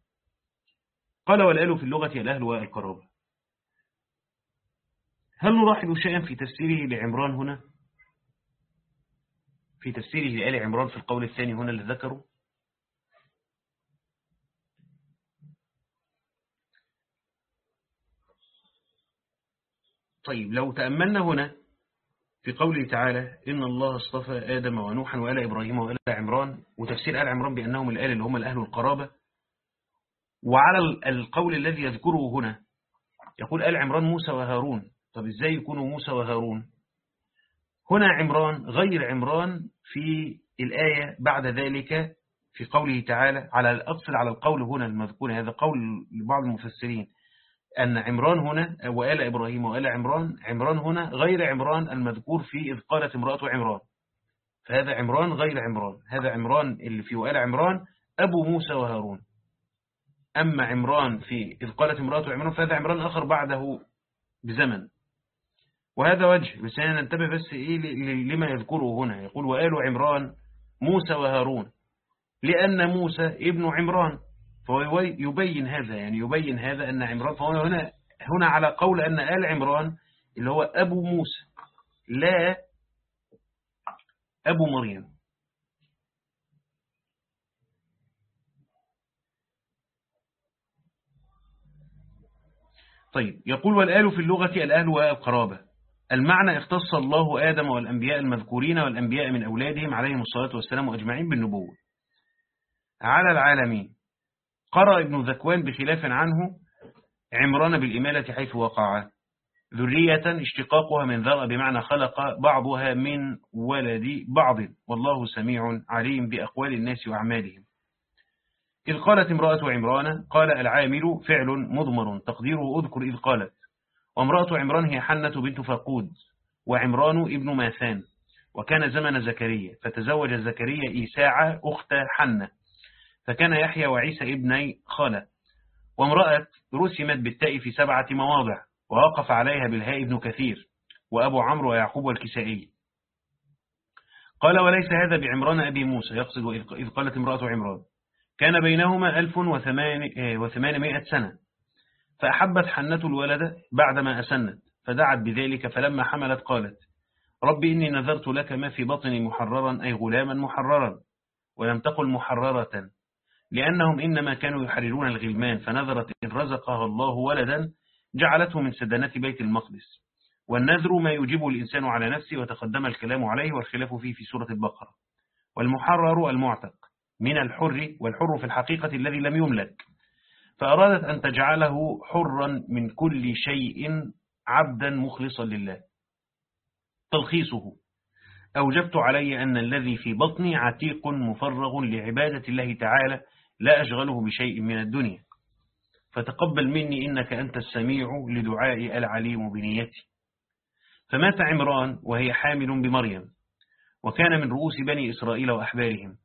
قال والآل في اللغة الأهل والقرابة. هل نلاحظ شيئا في تفسيره لعمران هنا؟ في تفسيره لآل عمران في القول الثاني هنا اللي ذكره؟ طيب لو تأملنا هنا في قوله تعالى إن الله اصطفى آدم ونوحا وآل إبراهيم وآل عمران وتفسير آل عمران بأنهم الآل اللي هم الأهل القرابة وعلى القول الذي يذكره هنا يقول آل عمران موسى وهارون طب إزاي يكونوا موسى وهارون؟ هنا عمران غير عمران في الآية بعد ذلك في قوله تعالى على الأقصد على القول هنا المذكور هذا قول لبعض المفسرين أن عمران هنا وآل إبراهيم وآل عمران عمران هنا غير عمران المذكور في إذ قالت امرأة عمران. فهذا عمران غير عمران هذا عمران اللي في وآل عمران أبو موسى وهارون. أما عمران في إذ قالت امرأة عمران فهذا عمران آخر بعده بزمن. وهذا وجه. بس أنا ننتبه بس إيه لما يذكره هنا. يقول وآل عمران موسى وهارون. لأن موسى ابن عمران. فهو يبين هذا. يعني يبين هذا أن عمران. فهو هنا هنا على قول أن آل عمران اللي هو أبو موسى لا أبو مريم. طيب. يقول والآل في اللغة الآل والقرابة المعنى اختص الله آدم والأنبياء المذكورين والأنبياء من أولادهم عليهم الصلاة والسلام أجمعين بالنبوة. على العالمين. قرأ ابن ذكوان بخلاف عنه عمران بالإمالة حيث وقع. ذرية اشتقاقها من ذرأ بمعنى خلق بعضها من ولد بعض. والله سميع عليم بأقوال الناس وأعمالهم. إذ قالت امرأة عمران قال العامل فعل مضمر تقديره أذكر إذ قالت. وامرأة عمران هي حنة بنت فقود وعمران ابن ماثان وكان زمن زكريا فتزوج زكريا إيساع أخت حنة فكان يحيى وعيسى ابني خالة. وامرأة رسمت بالتاء في سبعة مواضع ووقف عليها بالهاء ابن كثير وأبو عمرو ويعقوب والكسائي. قال وليس هذا بعمران أبي موسى يقصد إذ قالت امرأة عمران كان بينهما ألف وثمانمائة سنة. فأحبت حنة الولد بعدما أسنت فدعت بذلك فلما حملت قالت رب إني نذرت لك ما في بطني محررا أي غلاما محررا ولم تقل محررة لأنهم إنما كانوا يحررون الغلمان فنذرت إن رزقها الله ولدا جعلته من سدنات بيت المقدس. والنذر ما يجيب الإنسان على نفسه وتقدم الكلام عليه والخلاف فيه في سورة البقرة. والمحرر المعتق من الحر والحر في الحقيقة الذي لم يملك. فأرادت أن تجعله حرا من كل شيء عبدا مخلصا لله. تلخيصه. أوجبت علي أن الذي في بطني عتيق مفرغ لعبادة الله تعالى لا أشغله بشيء من الدنيا. فتقبل مني إنك أنت السميع لدعاء العليم بنيتي. فمات عمران وهي حامل بمريم وكان من رؤوس بني إسرائيل وأحبارهم.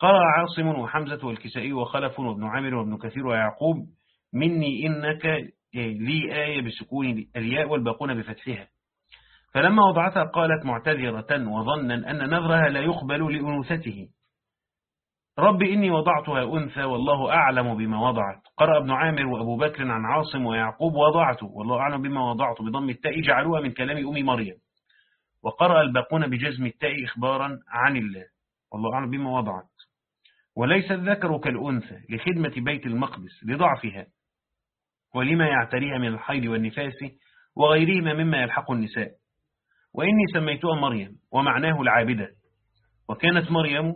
قرأ عاصم وحمزة والكسائي وخلف وابن عامر وابن كثير ويعقوب مني إنك لي آية بسكون الياء والباقون بفتحها. فلما وضعتها قالت معتذرة وظنا أن نذرها لا يقبل لأنوثته. رب إني وضعتها أنثى والله أعلم بما وضعت. قرأ ابن عامر وأبو بكر عن عاصم ويعقوب وضعته والله أعلم بما وضعت بضم التاء جعلوها من كلام أم مريم. وقرأ الباقون بجزم التاء إخبارا عن الله والله أعلم بما وضعت. وليس الذكر كالأنثى لخدمة بيت المقدس لضعفها ولما يعتريها من الحيض والنفاس وغيرهما مما يلحق النساء. وإني سميتها مريم ومعناه العابدة وكانت مريم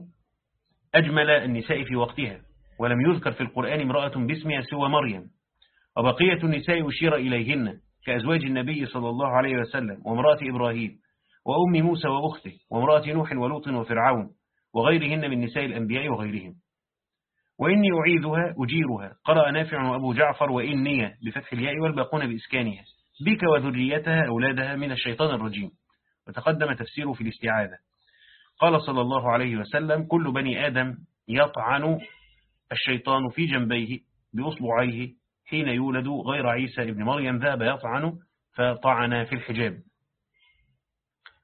أجمل النساء في وقتها ولم يذكر في القرآن امرأة باسمها سوى مريم. وبقية النساء أشير إليهن كأزواج النبي صلى الله عليه وسلم وامرأة إبراهيم وأم موسى وأخته وامرأة نوح ولوط وفرعون. وغيرهن من نساء الأنبياء وغيرهم. وإني أعيذها أجيرها. قرأ نافع وأبو جعفر وإني بفتح الياء والباقون بإسكانها. بك وذريتها أولادها من الشيطان الرجيم. وتقدم تفسيره في الاستعاذة. قال صلى الله عليه وسلم كل بني آدم يطعن الشيطان في جنبيه بأصبعيه حين يولد غير عيسى ابن مريم. ذهب يطعن فطعن في الحجاب.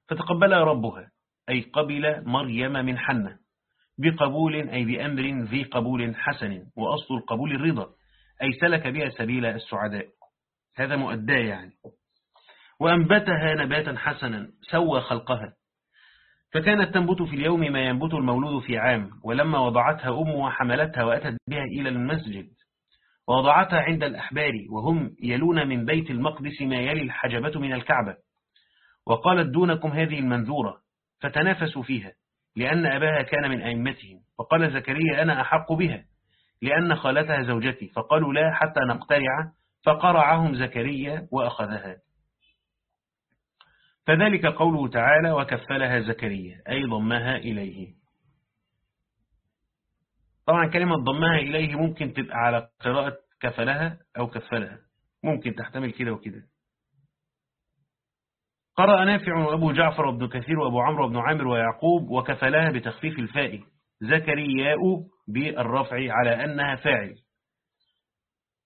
فتقبل ربها. أي قبل مريم من حنة بقبول أي بأمر ذي قبول حسن وأصل القبول الرضا أي سلك بها سبيل السعداء. هذا مؤداه يعني. وأنبتها نباتا حسنا سوى خلقها. فكانت تنبت في اليوم ما ينبت المولود في عام ولما وضعتها أمها حملتها وأتت بها إلى المسجد. ووضعتها عند الأحبار وهم يلون من بيت المقدس ما يلي الحجبة من الكعبة. وقالت دونكم هذه المنذورة فتنافسوا فيها لأن أباها كان من أئمتهم فقال زكريا أنا أحق بها لأن خالتها زوجتي فقالوا لا حتى نقترع فقرعهم زكريا وأخذها. فذلك قوله تعالى وكفلها زكريا أي ضمها إليه. طبعا كلمة ضمها إليه ممكن تبقى على قراءة كفلها أو كفلها ممكن تحتمل كده وكده. قرأ نافع وأبو جعفر وابن كثير وأبو عمرو وابن عامر ويعقوب وكفلها بتخفيف الفاء زكرياء بالرفع على أنها فاعل.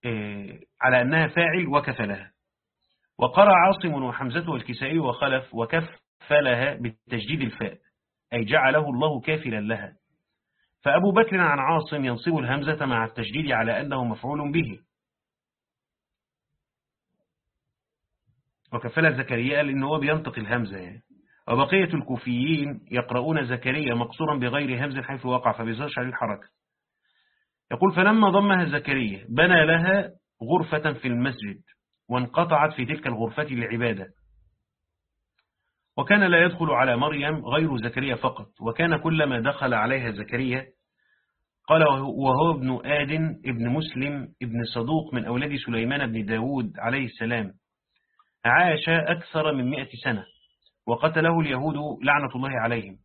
إيه، على أنها فاعل وكفلها. وقرأ عاصم وحمزة والكسائي وخلف وكفلها بالتجديد الفاء أي جعله الله كافلا لها. فأبو بكر عن عاصم ينصب الهمزة مع التجديد على أنه مفعول به. وكفل زكريا لأنه هو بينطق الهمزة. يعني. وبقية الكوفيين يقرؤون زكريا مقصورا بغير همز حيث وقع فبيظهرش عليه الحركة. يقول فلما ضمها زكريا بنى لها غرفة في المسجد وانقطعت في تلك الغرفة للعبادة. وكان لا يدخل على مريم غير زكريا فقط وكان كلما دخل عليها زكريا قال وهو ابن آدن ابن مسلم ابن صدوق من أولاد سليمان بن داود عليه السلام. عاش أكثر من مئة سنة وقتله اليهود لعنة الله عليهم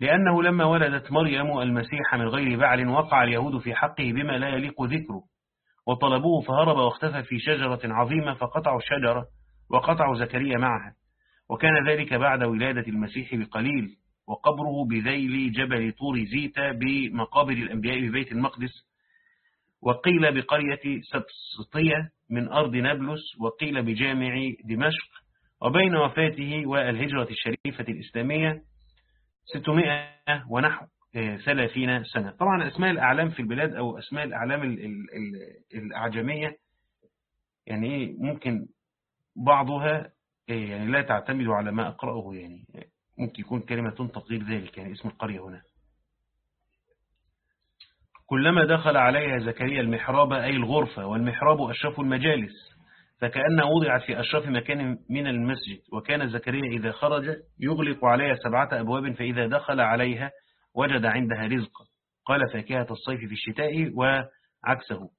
لأنه لما ولدت مريم المسيح من غير بعل وقع اليهود في حقه بما لا يليق ذكره وطلبوه فهرب واختفى في شجرة عظيمة فقطعوا الشجرة وقطعوا زكريا معها وكان ذلك بعد ولادة المسيح بقليل وقبره بذيل جبل طور زيتا بمقابر الأنبياء ببيت المقدس وقيل بقرية سبسطية من أرض نابلس وقيل بجامع دمشق وبين وفاته والهجرة الشريفة الإسلامية 600 ونحو 30 سنة. طبعا أسماء الأعلام في البلاد أو أسماء الأعلام الأعجمية يعني إيه ممكن بعضها يعني لا تعتمد على ما أقرأه يعني ممكن يكون كلمة تنطق غير ذلك يعني اسم القرية هنا. كلما دخل عليها زكريا المحراب أي الغرفة والمحراب أشرف المجالس. فكأن وضعت في أشرف مكان من المسجد. وكان زكريا إذا خرج يغلق عليها سبعة أبواب فإذا دخل عليها وجد عندها رزقا. قال فاكهة الصيف في الشتاء وعكسه.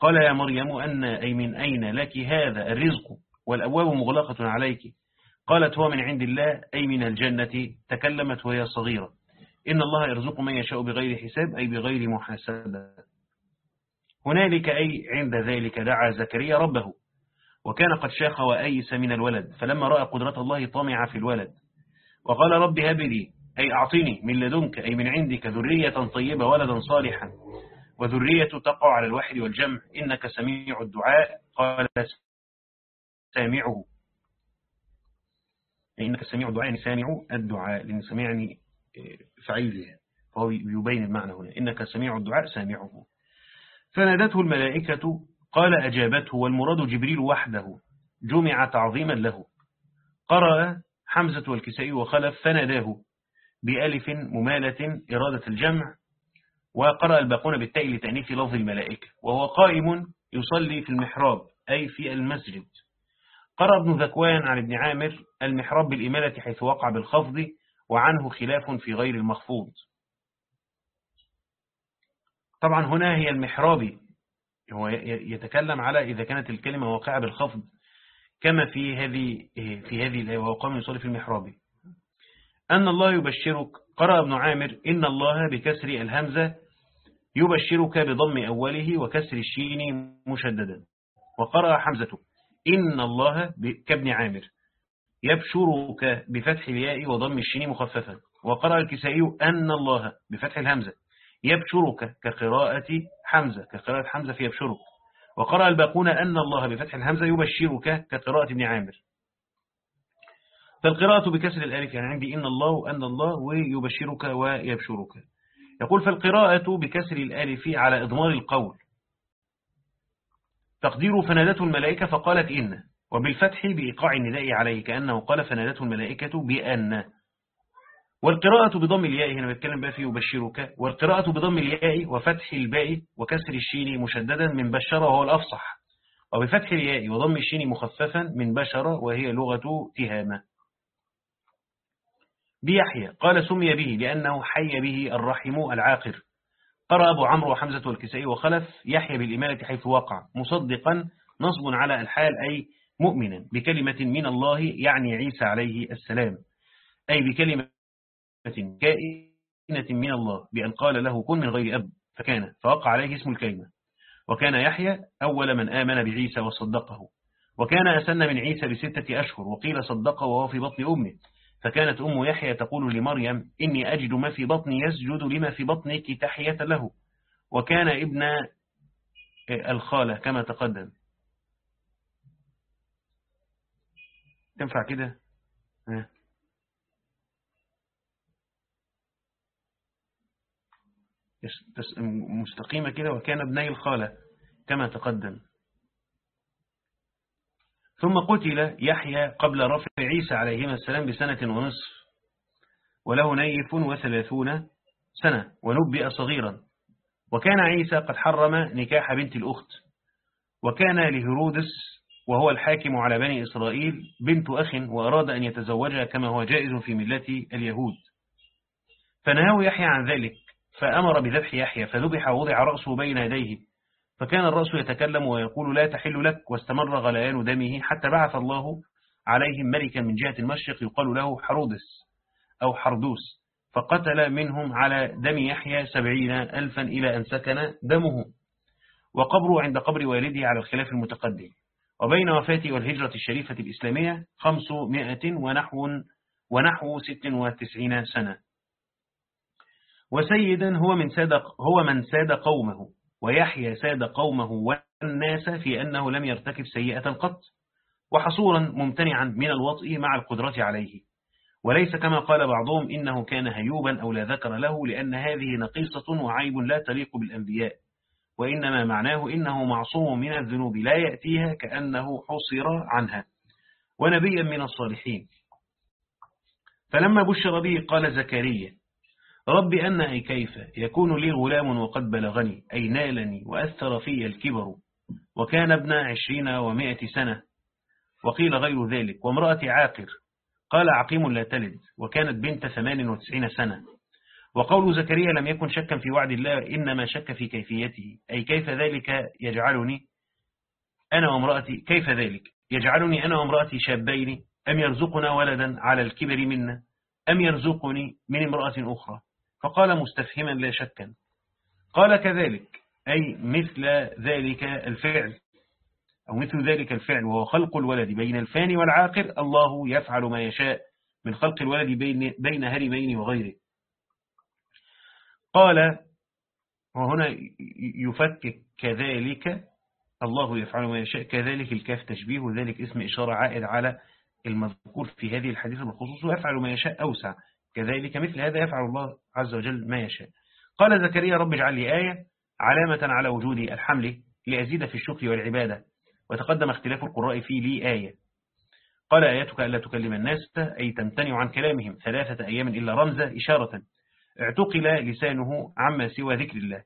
قال يا مريم أن أي من أين لك هذا الرزق؟ والأبواب مغلقة عليك. قالت هو من عند الله أي من الجنة؟ تكلمت وهي صغيرة. إن الله يرزق من يشاء بغير حساب أي بغير محاسبة. هنالك أي عند ذلك دعا زكريا ربه وكان قد شاخ وأيس من الولد فلما رأى قدرة الله طمع في الولد. وقال رب هب لي أي أعطني من لدنك أي من عندك ذرية طيبة ولدا صالحا. وذرية تقع على الوحد والجمع إنك سميع الدعاء. قال سامعه إنك سميع الدعاء يعني سامع الدعاء لأن سمعني فعيل فهو يبين المعنى هنا. إنك سميع الدعاء سامعه. فنادته الملائكة قال أجابته والمراد جبريل وحده جمع تعظيما له. قرأ حمزة والكسائي وخلف فناداه بألف ممالة إرادة الجمع وقرأ الباقون بالتاء لتأنيث لفظ الملائكة. وهو قائم يصلي في المحراب أي في المسجد. قرأ ابن ذكوان عن ابن عامر المحراب بالإمالة حيث وقع بالخفض وعنه خلاف في غير المخفوض. طبعا هنا هي المحرابي هو يتكلم على إذا كانت الكلمة واقعة بالخفض كما في هذه في هذه الآية وهو يصلي في المحراب أن الله يبشرك قرأ ابن عامر إن الله بكسر الهمزة يبشرك بضم أوله وكسر الشين مشددا. وقرأ حمزة إن الله كابن عامر. يبشرك بفتح الياء وضم الشين مخففا وقرأ الكسائي أن الله بفتح الهمزة. يبشرك كقراءة حمزة كقراءة حمزة في يبشرك وقرأ الباقون أن الله بفتح الهمزة يبشرك كقراءة ابن عامر. فالقراءة بكسر الألف يعني عندي إن الله وأن الله ويبشرك ويبشرك. يقول فالقراءة بكسر الألف على إضمار القول. تقدير فنادته الملائكة فقالت إن. وبالفتح بإيقاع النداء عليه كأنه قال فنادته الملائكة بأن. والقراءة بضم الياء هنا بتكلم بقى فيه يبشرك. والقراءة بضم الياء وفتح الباء وكسر الشين مشددا من بشر وهو الأفصح. وبفتح الياء وضم الشين مخففا من بشر وهي لغة تهامة بيحيى قال سمي به لأنه حي به الرحم العاقر. قرأ أبو عمرو وحمزة والكسائي وخلف يحيى بالإمالة حيث وقع. مصدقا نصب على الحال أي مؤمنا بكلمة من الله يعني عيسى عليه السلام. أي بكلمة كائنة من الله بأن قال له كن من غير أب فكان فوقع عليه اسم الكلمة. وكان يحيى أول من آمن بعيسى وصدقه. وكان أسن من عيسى بستة أشهر وقيل صدقه وهو في بطن أمه. فكانت أم يحيى تقول لمريم إني أجد ما في بطني يسجد لما في بطنك تحية له. وكان ابن الخالة كما تقدم. تنفع كده؟ مستقيمة كده وكان ابني الخالة كما تقدم. ثم قتل يحيى قبل رفع عيسى عليهما السلام بسنة ونصف وله نيف وثلاثون سنة ونبئ صغيرا. وكان عيسى قد حرم نكاح بنت الأخت وكان لهرودس وهو الحاكم على بني إسرائيل بنت أخ وأراد أن يتزوجها كما هو جائز في ملة اليهود. فنهاه يحيى عن ذلك فأمر بذبح يحيى فذبح ووضع رأسه بين يديه. فكان الرأس يتكلم ويقول لا تحل لك واستمر غليان دمه حتى بعث الله عليهم ملكا من جهة المشرق يقال له حرودس أو حردوس فقتل منهم على دم يحيى سبعين ألفا إلى أن سكن دمه. وقبره عند قبر والده على الخلاف المتقدم. وبين وفاته والهجرة الشريفة الإسلامية خمسمائة ونحو ونحو ست وتسعين سنة. وسيدا هو من ساد هو من ساد قومه ويحيى ساد قومه والناس في أنه لم يرتكب سيئة قط وحصورا ممتنعا من الوطء مع القدرة عليه. وليس كما قال بعضهم إنه كان هيوبا أو لا ذكر له لأن هذه نقيصة وعيب لا تليق بالأنبياء. وإنما معناه إنه معصوم من الذنوب لا يأتيها كأنه حصر عنها. ونبيا من الصالحين. فلما بشر به قال زكريا رب أن أي كيف يكون لي غلام وقد بلغني أي نالني وأثر في الكبر وكان ابن عشرين ومائة سنة وقيل غير ذلك وامرأة عاقر قال عقيم لا تلد وكانت بنت ثمان وتسعين سنة. وقول زكريا لم يكن شكا في وعد الله إنما شك في كيفيته. أي كيف ذلك يجعلني أنا وامرأتي؟ كيف ذلك؟ يجعلني أنا وامرأتي شابين؟ أم يرزقنا ولدا على الكبر منا؟ أم يرزقني من امرأة أخرى؟ فقال مستفهما لا شكا. قال كذلك أي مثل ذلك الفعل أو مثل ذلك الفعل وهو خلق الولد بين الفاني والعاقر الله يفعل ما يشاء من خلق الولد بين, بين هرمين وغيره. قال وهنا يفكك كذلك الله يفعل ما يشاء كذلك الكاف تشبيه وذلك اسم إشارة عائد على المذكور في هذه الحديثة بالخصوص ويفعل ما يشاء أوسع كذلك مثل هذا يفعل الله عز وجل ما يشاء. قال زكريا رب اجعل لي آية علامة على وجود الحمل لأزيد في الشكر والعبادة وتقدم اختلاف القراء في لي آية. قال آياتك ألا تكلم الناس أي تمتنع عن كلامهم ثلاثة أيام إلا رمزة إشارة. اعتقل لسانه عما سوى ذكر الله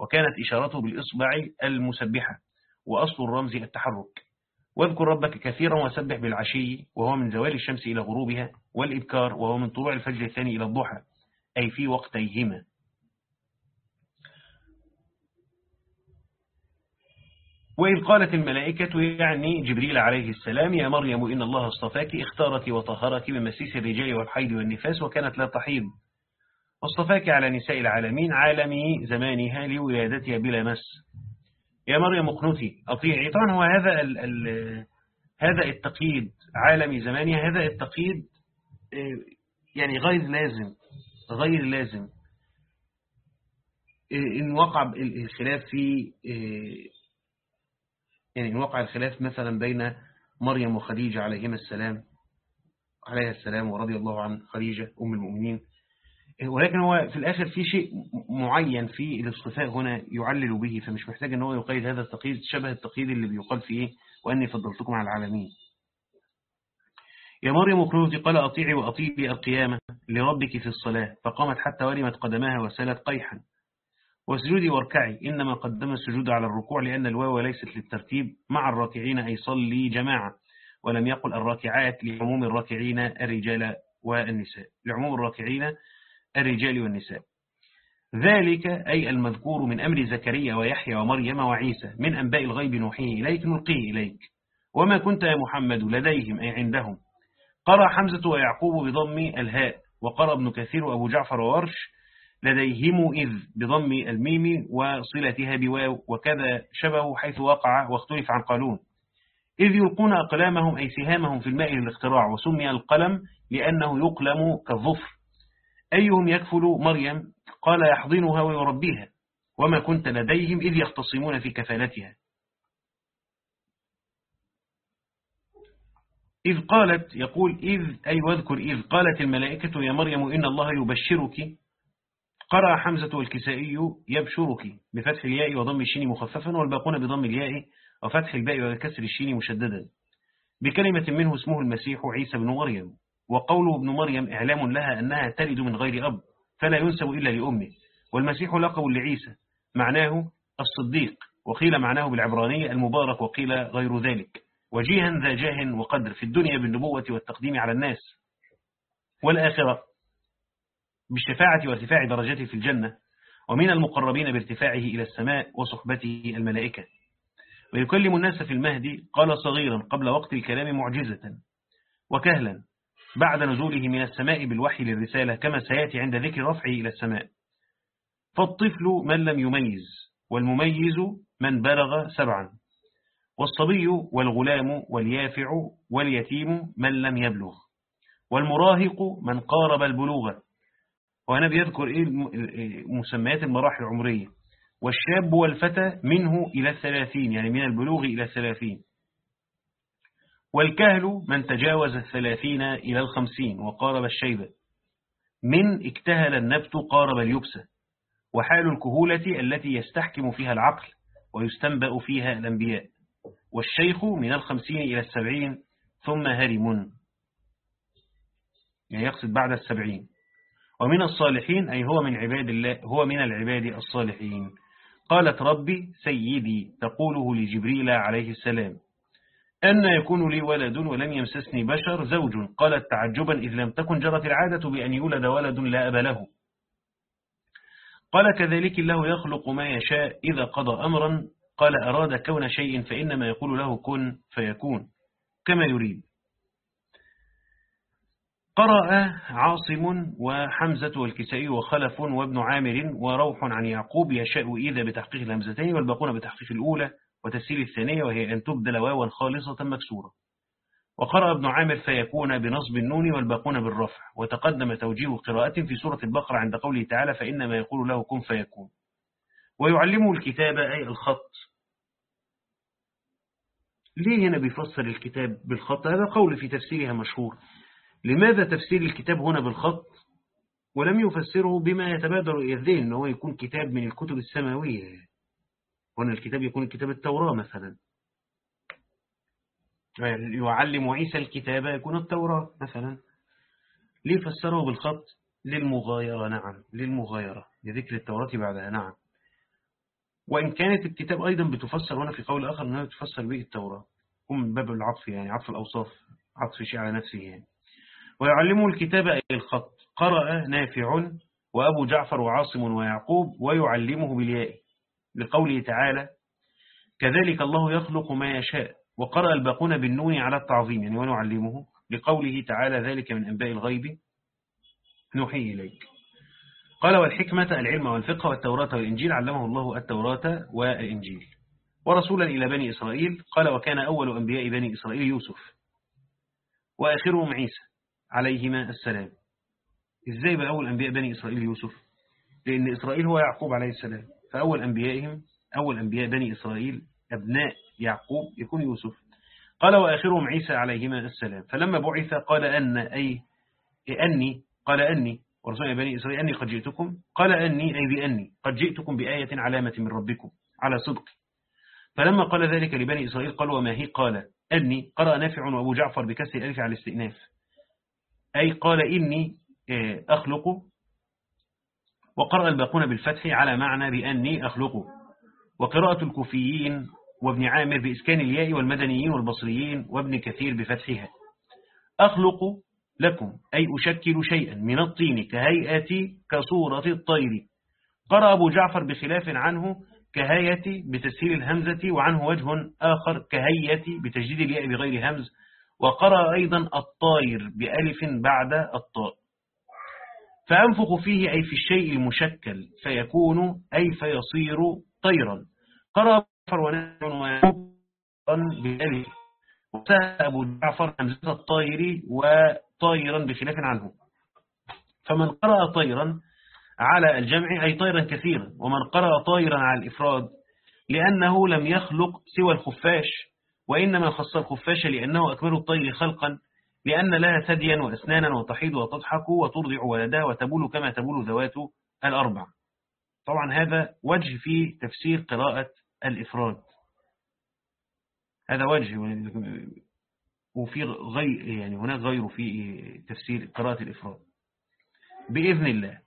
وكانت إشارته بالإصبع المسبحة وأصل الرمز التحرك. واذكر ربك كثيرا وسبح بالعشي وهو من زوال الشمس إلى غروبها والإبكار وهو من طلوع الفجر الثاني إلى الضحى أي في وقتيهما. وإذ قالت الملائكة يعني جبريل عليه السلام يا مريم إن الله اصطفاك اختارك وطهرك بمسيس الرجال والحيض والنفاس وكانت لا تحيض. واصطفاك على نساء العالمين عالمي زمانها لولادتها بلا مس. يا مريم اقنتي أطيعي طبعا هو هذا ال ال هذا التقييد عالمي زمانها هذا التقييد آه، يعني غير لازم غير لازم. آه، إن وقع الخلاف في آه، يعني إن وقع الخلاف مثلا بين مريم وخديجة عليهما السلام عليها السلام ورضي الله عن خديجة أم المؤمنين. ولكن هو في الآخر في شيء معين في الاصطفاء هنا يعلل به فمش محتاج إن هو يقيد هذا التقييد شبه التقييد اللي بيقال فيه وأني فضلتكم على العالمين. يا مريم اقنوتي قال أطيعي وأطيبي القيامة لربك في الصلاة فقامت حتى ورمت قدمها وسالت قيحا. واسجدي واركعي إنما قدم السجود على الركوع لأن الواو ليست للترتيب مع الراكعين أي صلي جماعة ولم يقل الراكعات لعموم الراكعين الرجال والنساء. لعموم الراكعين الرجال والنساء. ذلك أي المذكور من أمر زكريا ويحيى ومريم وعيسى من أنباء الغيب نوحيه إليك نلقيه إليك. وما كنت يا محمد لديهم أي عندهم. قرأ حمزة ويعقوب بضم الهاء وقرأ ابن كثير وأبو جعفر وورش لديهم إذ بضم الميم وصلتها بواو وكذا شبه حيث وقع واختلف عن قانون إذ يلقون أقلامهم أي سهامهم في الماء للاختراع وسمي القلم لأنه يقلم كالظفر. أيهم يكفل مريم؟ قال يحضنها ويربيها. وما كنت لديهم إذ يختصمون في كفالتها. إذ قالت يقول إذ أي واذكر إذ قالت الملائكة يا مريم إن الله يبشرك. قرأ حمزة والكسائي يبشرك بفتح الياء وضم الشين مخففا والباقون بضم الياء وفتح الباء وكسر الشين مشددا. بكلمة منه اسمه المسيح عيسى بن مريم. وقوله ابن مريم إعلام لها أنها تلد من غير أب فلا ينسب إلا لأمه. والمسيح لقب لعيسى معناه الصديق وقيل معناه بالعبرانية المبارك وقيل غير ذلك. وجيها ذا جاه وقدر في الدنيا بالنبوة والتقديم على الناس. والآخرة بالشفاعة وارتفاع درجاته في الجنة ومن المقربين بارتفاعه إلى السماء وصحبته الملائكة. ويكلم الناس في المهدي قال صغيرا قبل وقت الكلام معجزة وكهلا. بعد نزوله من السماء بالوحي للرسالة كما سيأتي عند ذكر رفعه إلى السماء. فالطفل من لم يميز والمميز من بلغ سبعا. والصبي والغلام واليافع واليتيم من لم يبلغ. والمراهق من قارب البلوغ. وهنا بيذكر إيه مسميات المراحل العمرية. والشاب والفتى منه إلى الثلاثين يعني من البلوغ إلى الثلاثين. والكهل من تجاوز الثلاثين إلى الخمسين وقارب الشيبة. من اكتهل النبت قارب اليبسة وحال الكهولة التي يستحكم فيها العقل ويستنبأ فيها الأنبياء. والشيخ من الخمسين إلى السبعين ثم هرم. يعني يقصد بعد السبعين. ومن الصالحين أي هو من عباد الله هو من العباد الصالحين. قالت ربي سيدي تقوله لجبريل عليه السلام. أن يكون لي ولد ولم يمسسني بشر زوج. قالت تعجبا إذ لم تكن جرت العادة بأن يولد ولد لا أب له. قال كذلك الله يخلق ما يشاء إذا قضى أمرا. قال أراد كون شيء فإنما يقول له كن فيكون كما يريد. قرأ عاصم وحمزة والكسائي وخلف وابن عامر وروح عن يعقوب يشاء إذا بتحقيق الهمزتين والباقون بتحقيق الأولى. وتسهيل الثانية وهي أن تبدل واوا خالصة مكسورة. وقرأ ابن عامر فيكون بنصب النون والباقون بالرفع وتقدم توجيه قراءة في سورة البقرة عند قوله تعالى فإنما يقول له كن فيكون ويعلمه الكتاب أي الخط. ليه هنا بيفسر الكتاب بالخط؟ هذا قول في تفسيرها مشهور. لماذا تفسير الكتاب هنا بالخط؟ ولم يفسره بما يتبادر إلى الذهن أنه يكون كتاب من الكتب السماوية. هنا الكتاب يكون كتاب التوراة مثلا. يعلم عيسى الكتاب يكون التوراة مثلا. ليه فسره بالخط؟ للمغايرة نعم للمغايرة. لذكر التوراة بعدها نعم. وإن كانت الكتاب أيضا بتفسر هنا في قول آخر أنها تفسر به التوراة. هم من باب العطف يعني عطف الأوصاف عطف شيء على نفسه يعني. ويعلمه الكتاب أي الخط. قرأ نافع وأبو جعفر وعاصم ويعقوب ويعلمه بالياء. لقوله تعالى كذلك الله يخلق ما يشاء وقرأ الباقون بالنون على التعظيم. يعني ونعلمه لقوله تعالى ذلك من أنباء الغيب نوحي إليك. قال والحكمة العلم والفقه والتوراة والإنجيل علمه الله التوراة والإنجيل. ورسولا إلى بني إسرائيل قال وكان أول أنبياء بني إسرائيل يوسف وآخرهم عيسى عليهما السلام. إزاي بقى أول أنبياء بني إسرائيل يوسف؟ لأن إسرائيل هو يعقوب عليه السلام. فأول أنبيائهم أول أنبياء بني إسرائيل أبناء يعقوب يكون يوسف. قال وآخرهم عيسى عليهما السلام. فلما بعث قال أن أي أني قال أني ورسول بني إسرائيل أني قد جئتكم. قال أني أي بأني قد جئتكم بآية علامة من ربكم على صدق. فلما قال ذلك لبني إسرائيل قال وما هي؟ قال أني قرأ نافع وأبو جعفر بكسر الألف على الاستئناف. أي قال إني آه، أخلق وقرأ الباقون بالفتح على معنى بأني أخلق. وقراءة الكوفيين وابن عامر بإسكان الياء والمدنيين والبصريين وابن كثير بفتحها. أخلق لكم أي أشكل شيئا من الطين كهيئة كصورة الطير. قرأ أبو جعفر بخلاف عنه كهيئة بتسهيل الهمزة وعنه وجه آخر كهيئة بتجديد الياء بغير همز. وقرأ أيضا الطائر بألف بعد الطاء. فأنفخ فيه أي في الشيء المشكل فيكون أي فيصير طيرا. قرأ جعفر بألف وسهى أبو جعفر همزة الطائر وطائرا بخلاف عنه. فمن قرأ طيرا على الجمع أي طيرا كثيرا. ومن قرأ طائرا على الإفراد لأنه لم يخلق سوى الخفاش. وإنما خص الخفاش لأنه أكمل الطير خلقا. لأن لها ثديا وأسنانا وتحيض وتضحك وترضع ولدها وتبول كما تبول ذوات الأربع. طبعا هذا وجه في تفسير قراءة الإفراد. هذا وجه وفي غير يعني هناك غير في تفسير قراءة الإفراد. بإذن الله.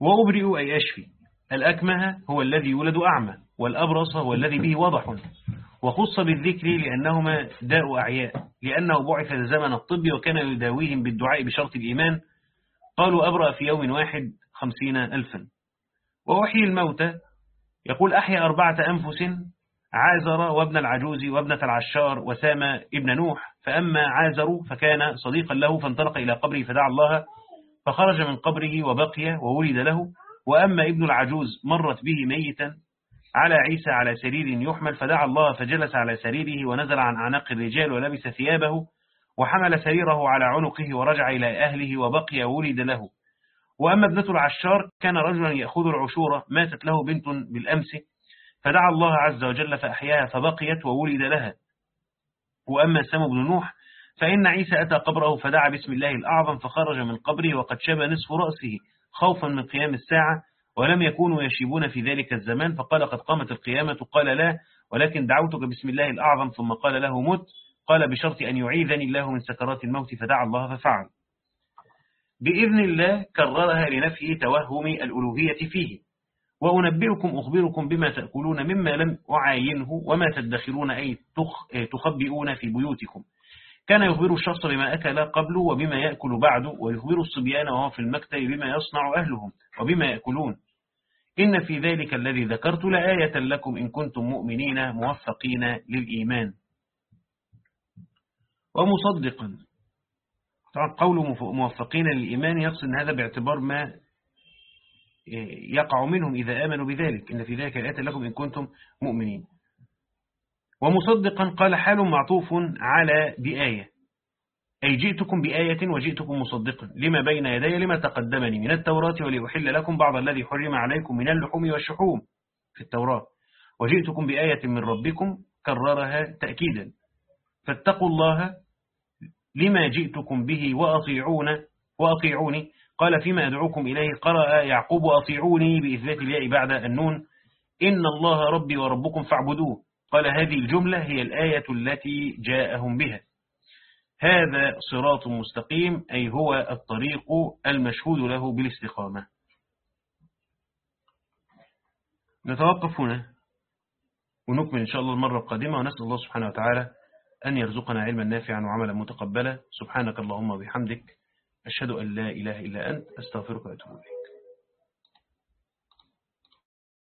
وأبرئ أي أشفي. الأكمه هو الذي يولد أعمى والأبرص هو الذي به وضح. وخص بالذكر لأنهما داء أعياء لأنه بعث زمن الطب وكان يداويهم بالدعاء بشرط الإيمان. قالوا أبرأ في يوم واحد خمسين ألفا. ووحي الموتى يقول أحيا أربعة أنفس عازر وابن العجوز وابنة العشار وسام ابن نوح فأما عازر فكان صديقا له فانطلق إلى قبره فدعا الله فخرج من قبره وبقي وولد له. وأما ابن العجوز مرت به ميتا على عيسى على سرير يحمل فدعا الله فجلس على سريره ونزل عن أعناق الرجال ولبس ثيابه وحمل سريره على عنقه ورجع إلى أهله وبقي وولد له. وأما ابنة العشار كان رجلا يأخذ العشورة ماتت له بنت بالأمس فدعا الله عز وجل فأحياها فبقيت وولد لها. وأما سام بن نوح فإن عيسى أتى قبره فدعا باسم الله الأعظم فخرج من قبره وقد شاب نصف رأسه خوفا من قيام الساعة ولم يكونوا يشيبون في ذلك الزمان فقال قد قامت القيامة قال لا ولكن دعوتك بسم الله الأعظم ثم قال له مت قال بشرط أن يعيذني الله من سكرات الموت فدعا الله ففعل. بإذن الله كررها لنفي توهم الألوهية فيه. وأنبئكم أخبركم بما تأكلون مما لم أعاينه وما تدخرون أي تخبئون في بيوتكم. كان يخبر الشخص بما أكل قبله وبما يأكل بعده ويخبر الصبيان وهو في المكتب بما يصنع أهلهم وبما يأكلون. إن في ذلك الذي ذكرت لآية لكم إن كنتم مؤمنين موفقين للإيمان. ومصدقا. طبعا قول موفقين للإيمان يقصد هذا باعتبار ما يقع منهم إذا آمنوا بذلك. إن في ذلك الآية لكم إن كنتم مؤمنين. ومصدقا قال حال معطوف على بآية. أي جئتكم بآية وجئتكم مصدقا لما بين يدي لما تقدمني من التوراة ولأحل لكم بعض الذي حرم عليكم من اللحوم والشحوم في التوراة. وجئتكم بآية من ربكم كررها تأكيدا. فاتقوا الله لما جئتكم به وأطيعون وأطيعوني. قال فيما أدعوكم إليه؟ قرأ يعقوب أطيعوني بإثبات الياء بعد النون. إن الله ربي وربكم فاعبدوه. قال هذه الجملة هي الآية التي جاءهم بها. هذا صراط مستقيم أي هو الطريق المشهود له بالاستقامة. نتوقف هنا. ونكمل إن شاء الله المرة القادمة ونسأل الله سبحانه وتعالى أن يرزقنا علما نافعا وعملا متقبلا. سبحانك اللهم وبحمدك أشهد أن لا إله إلا أنت أستغفرك وأتوب إليك.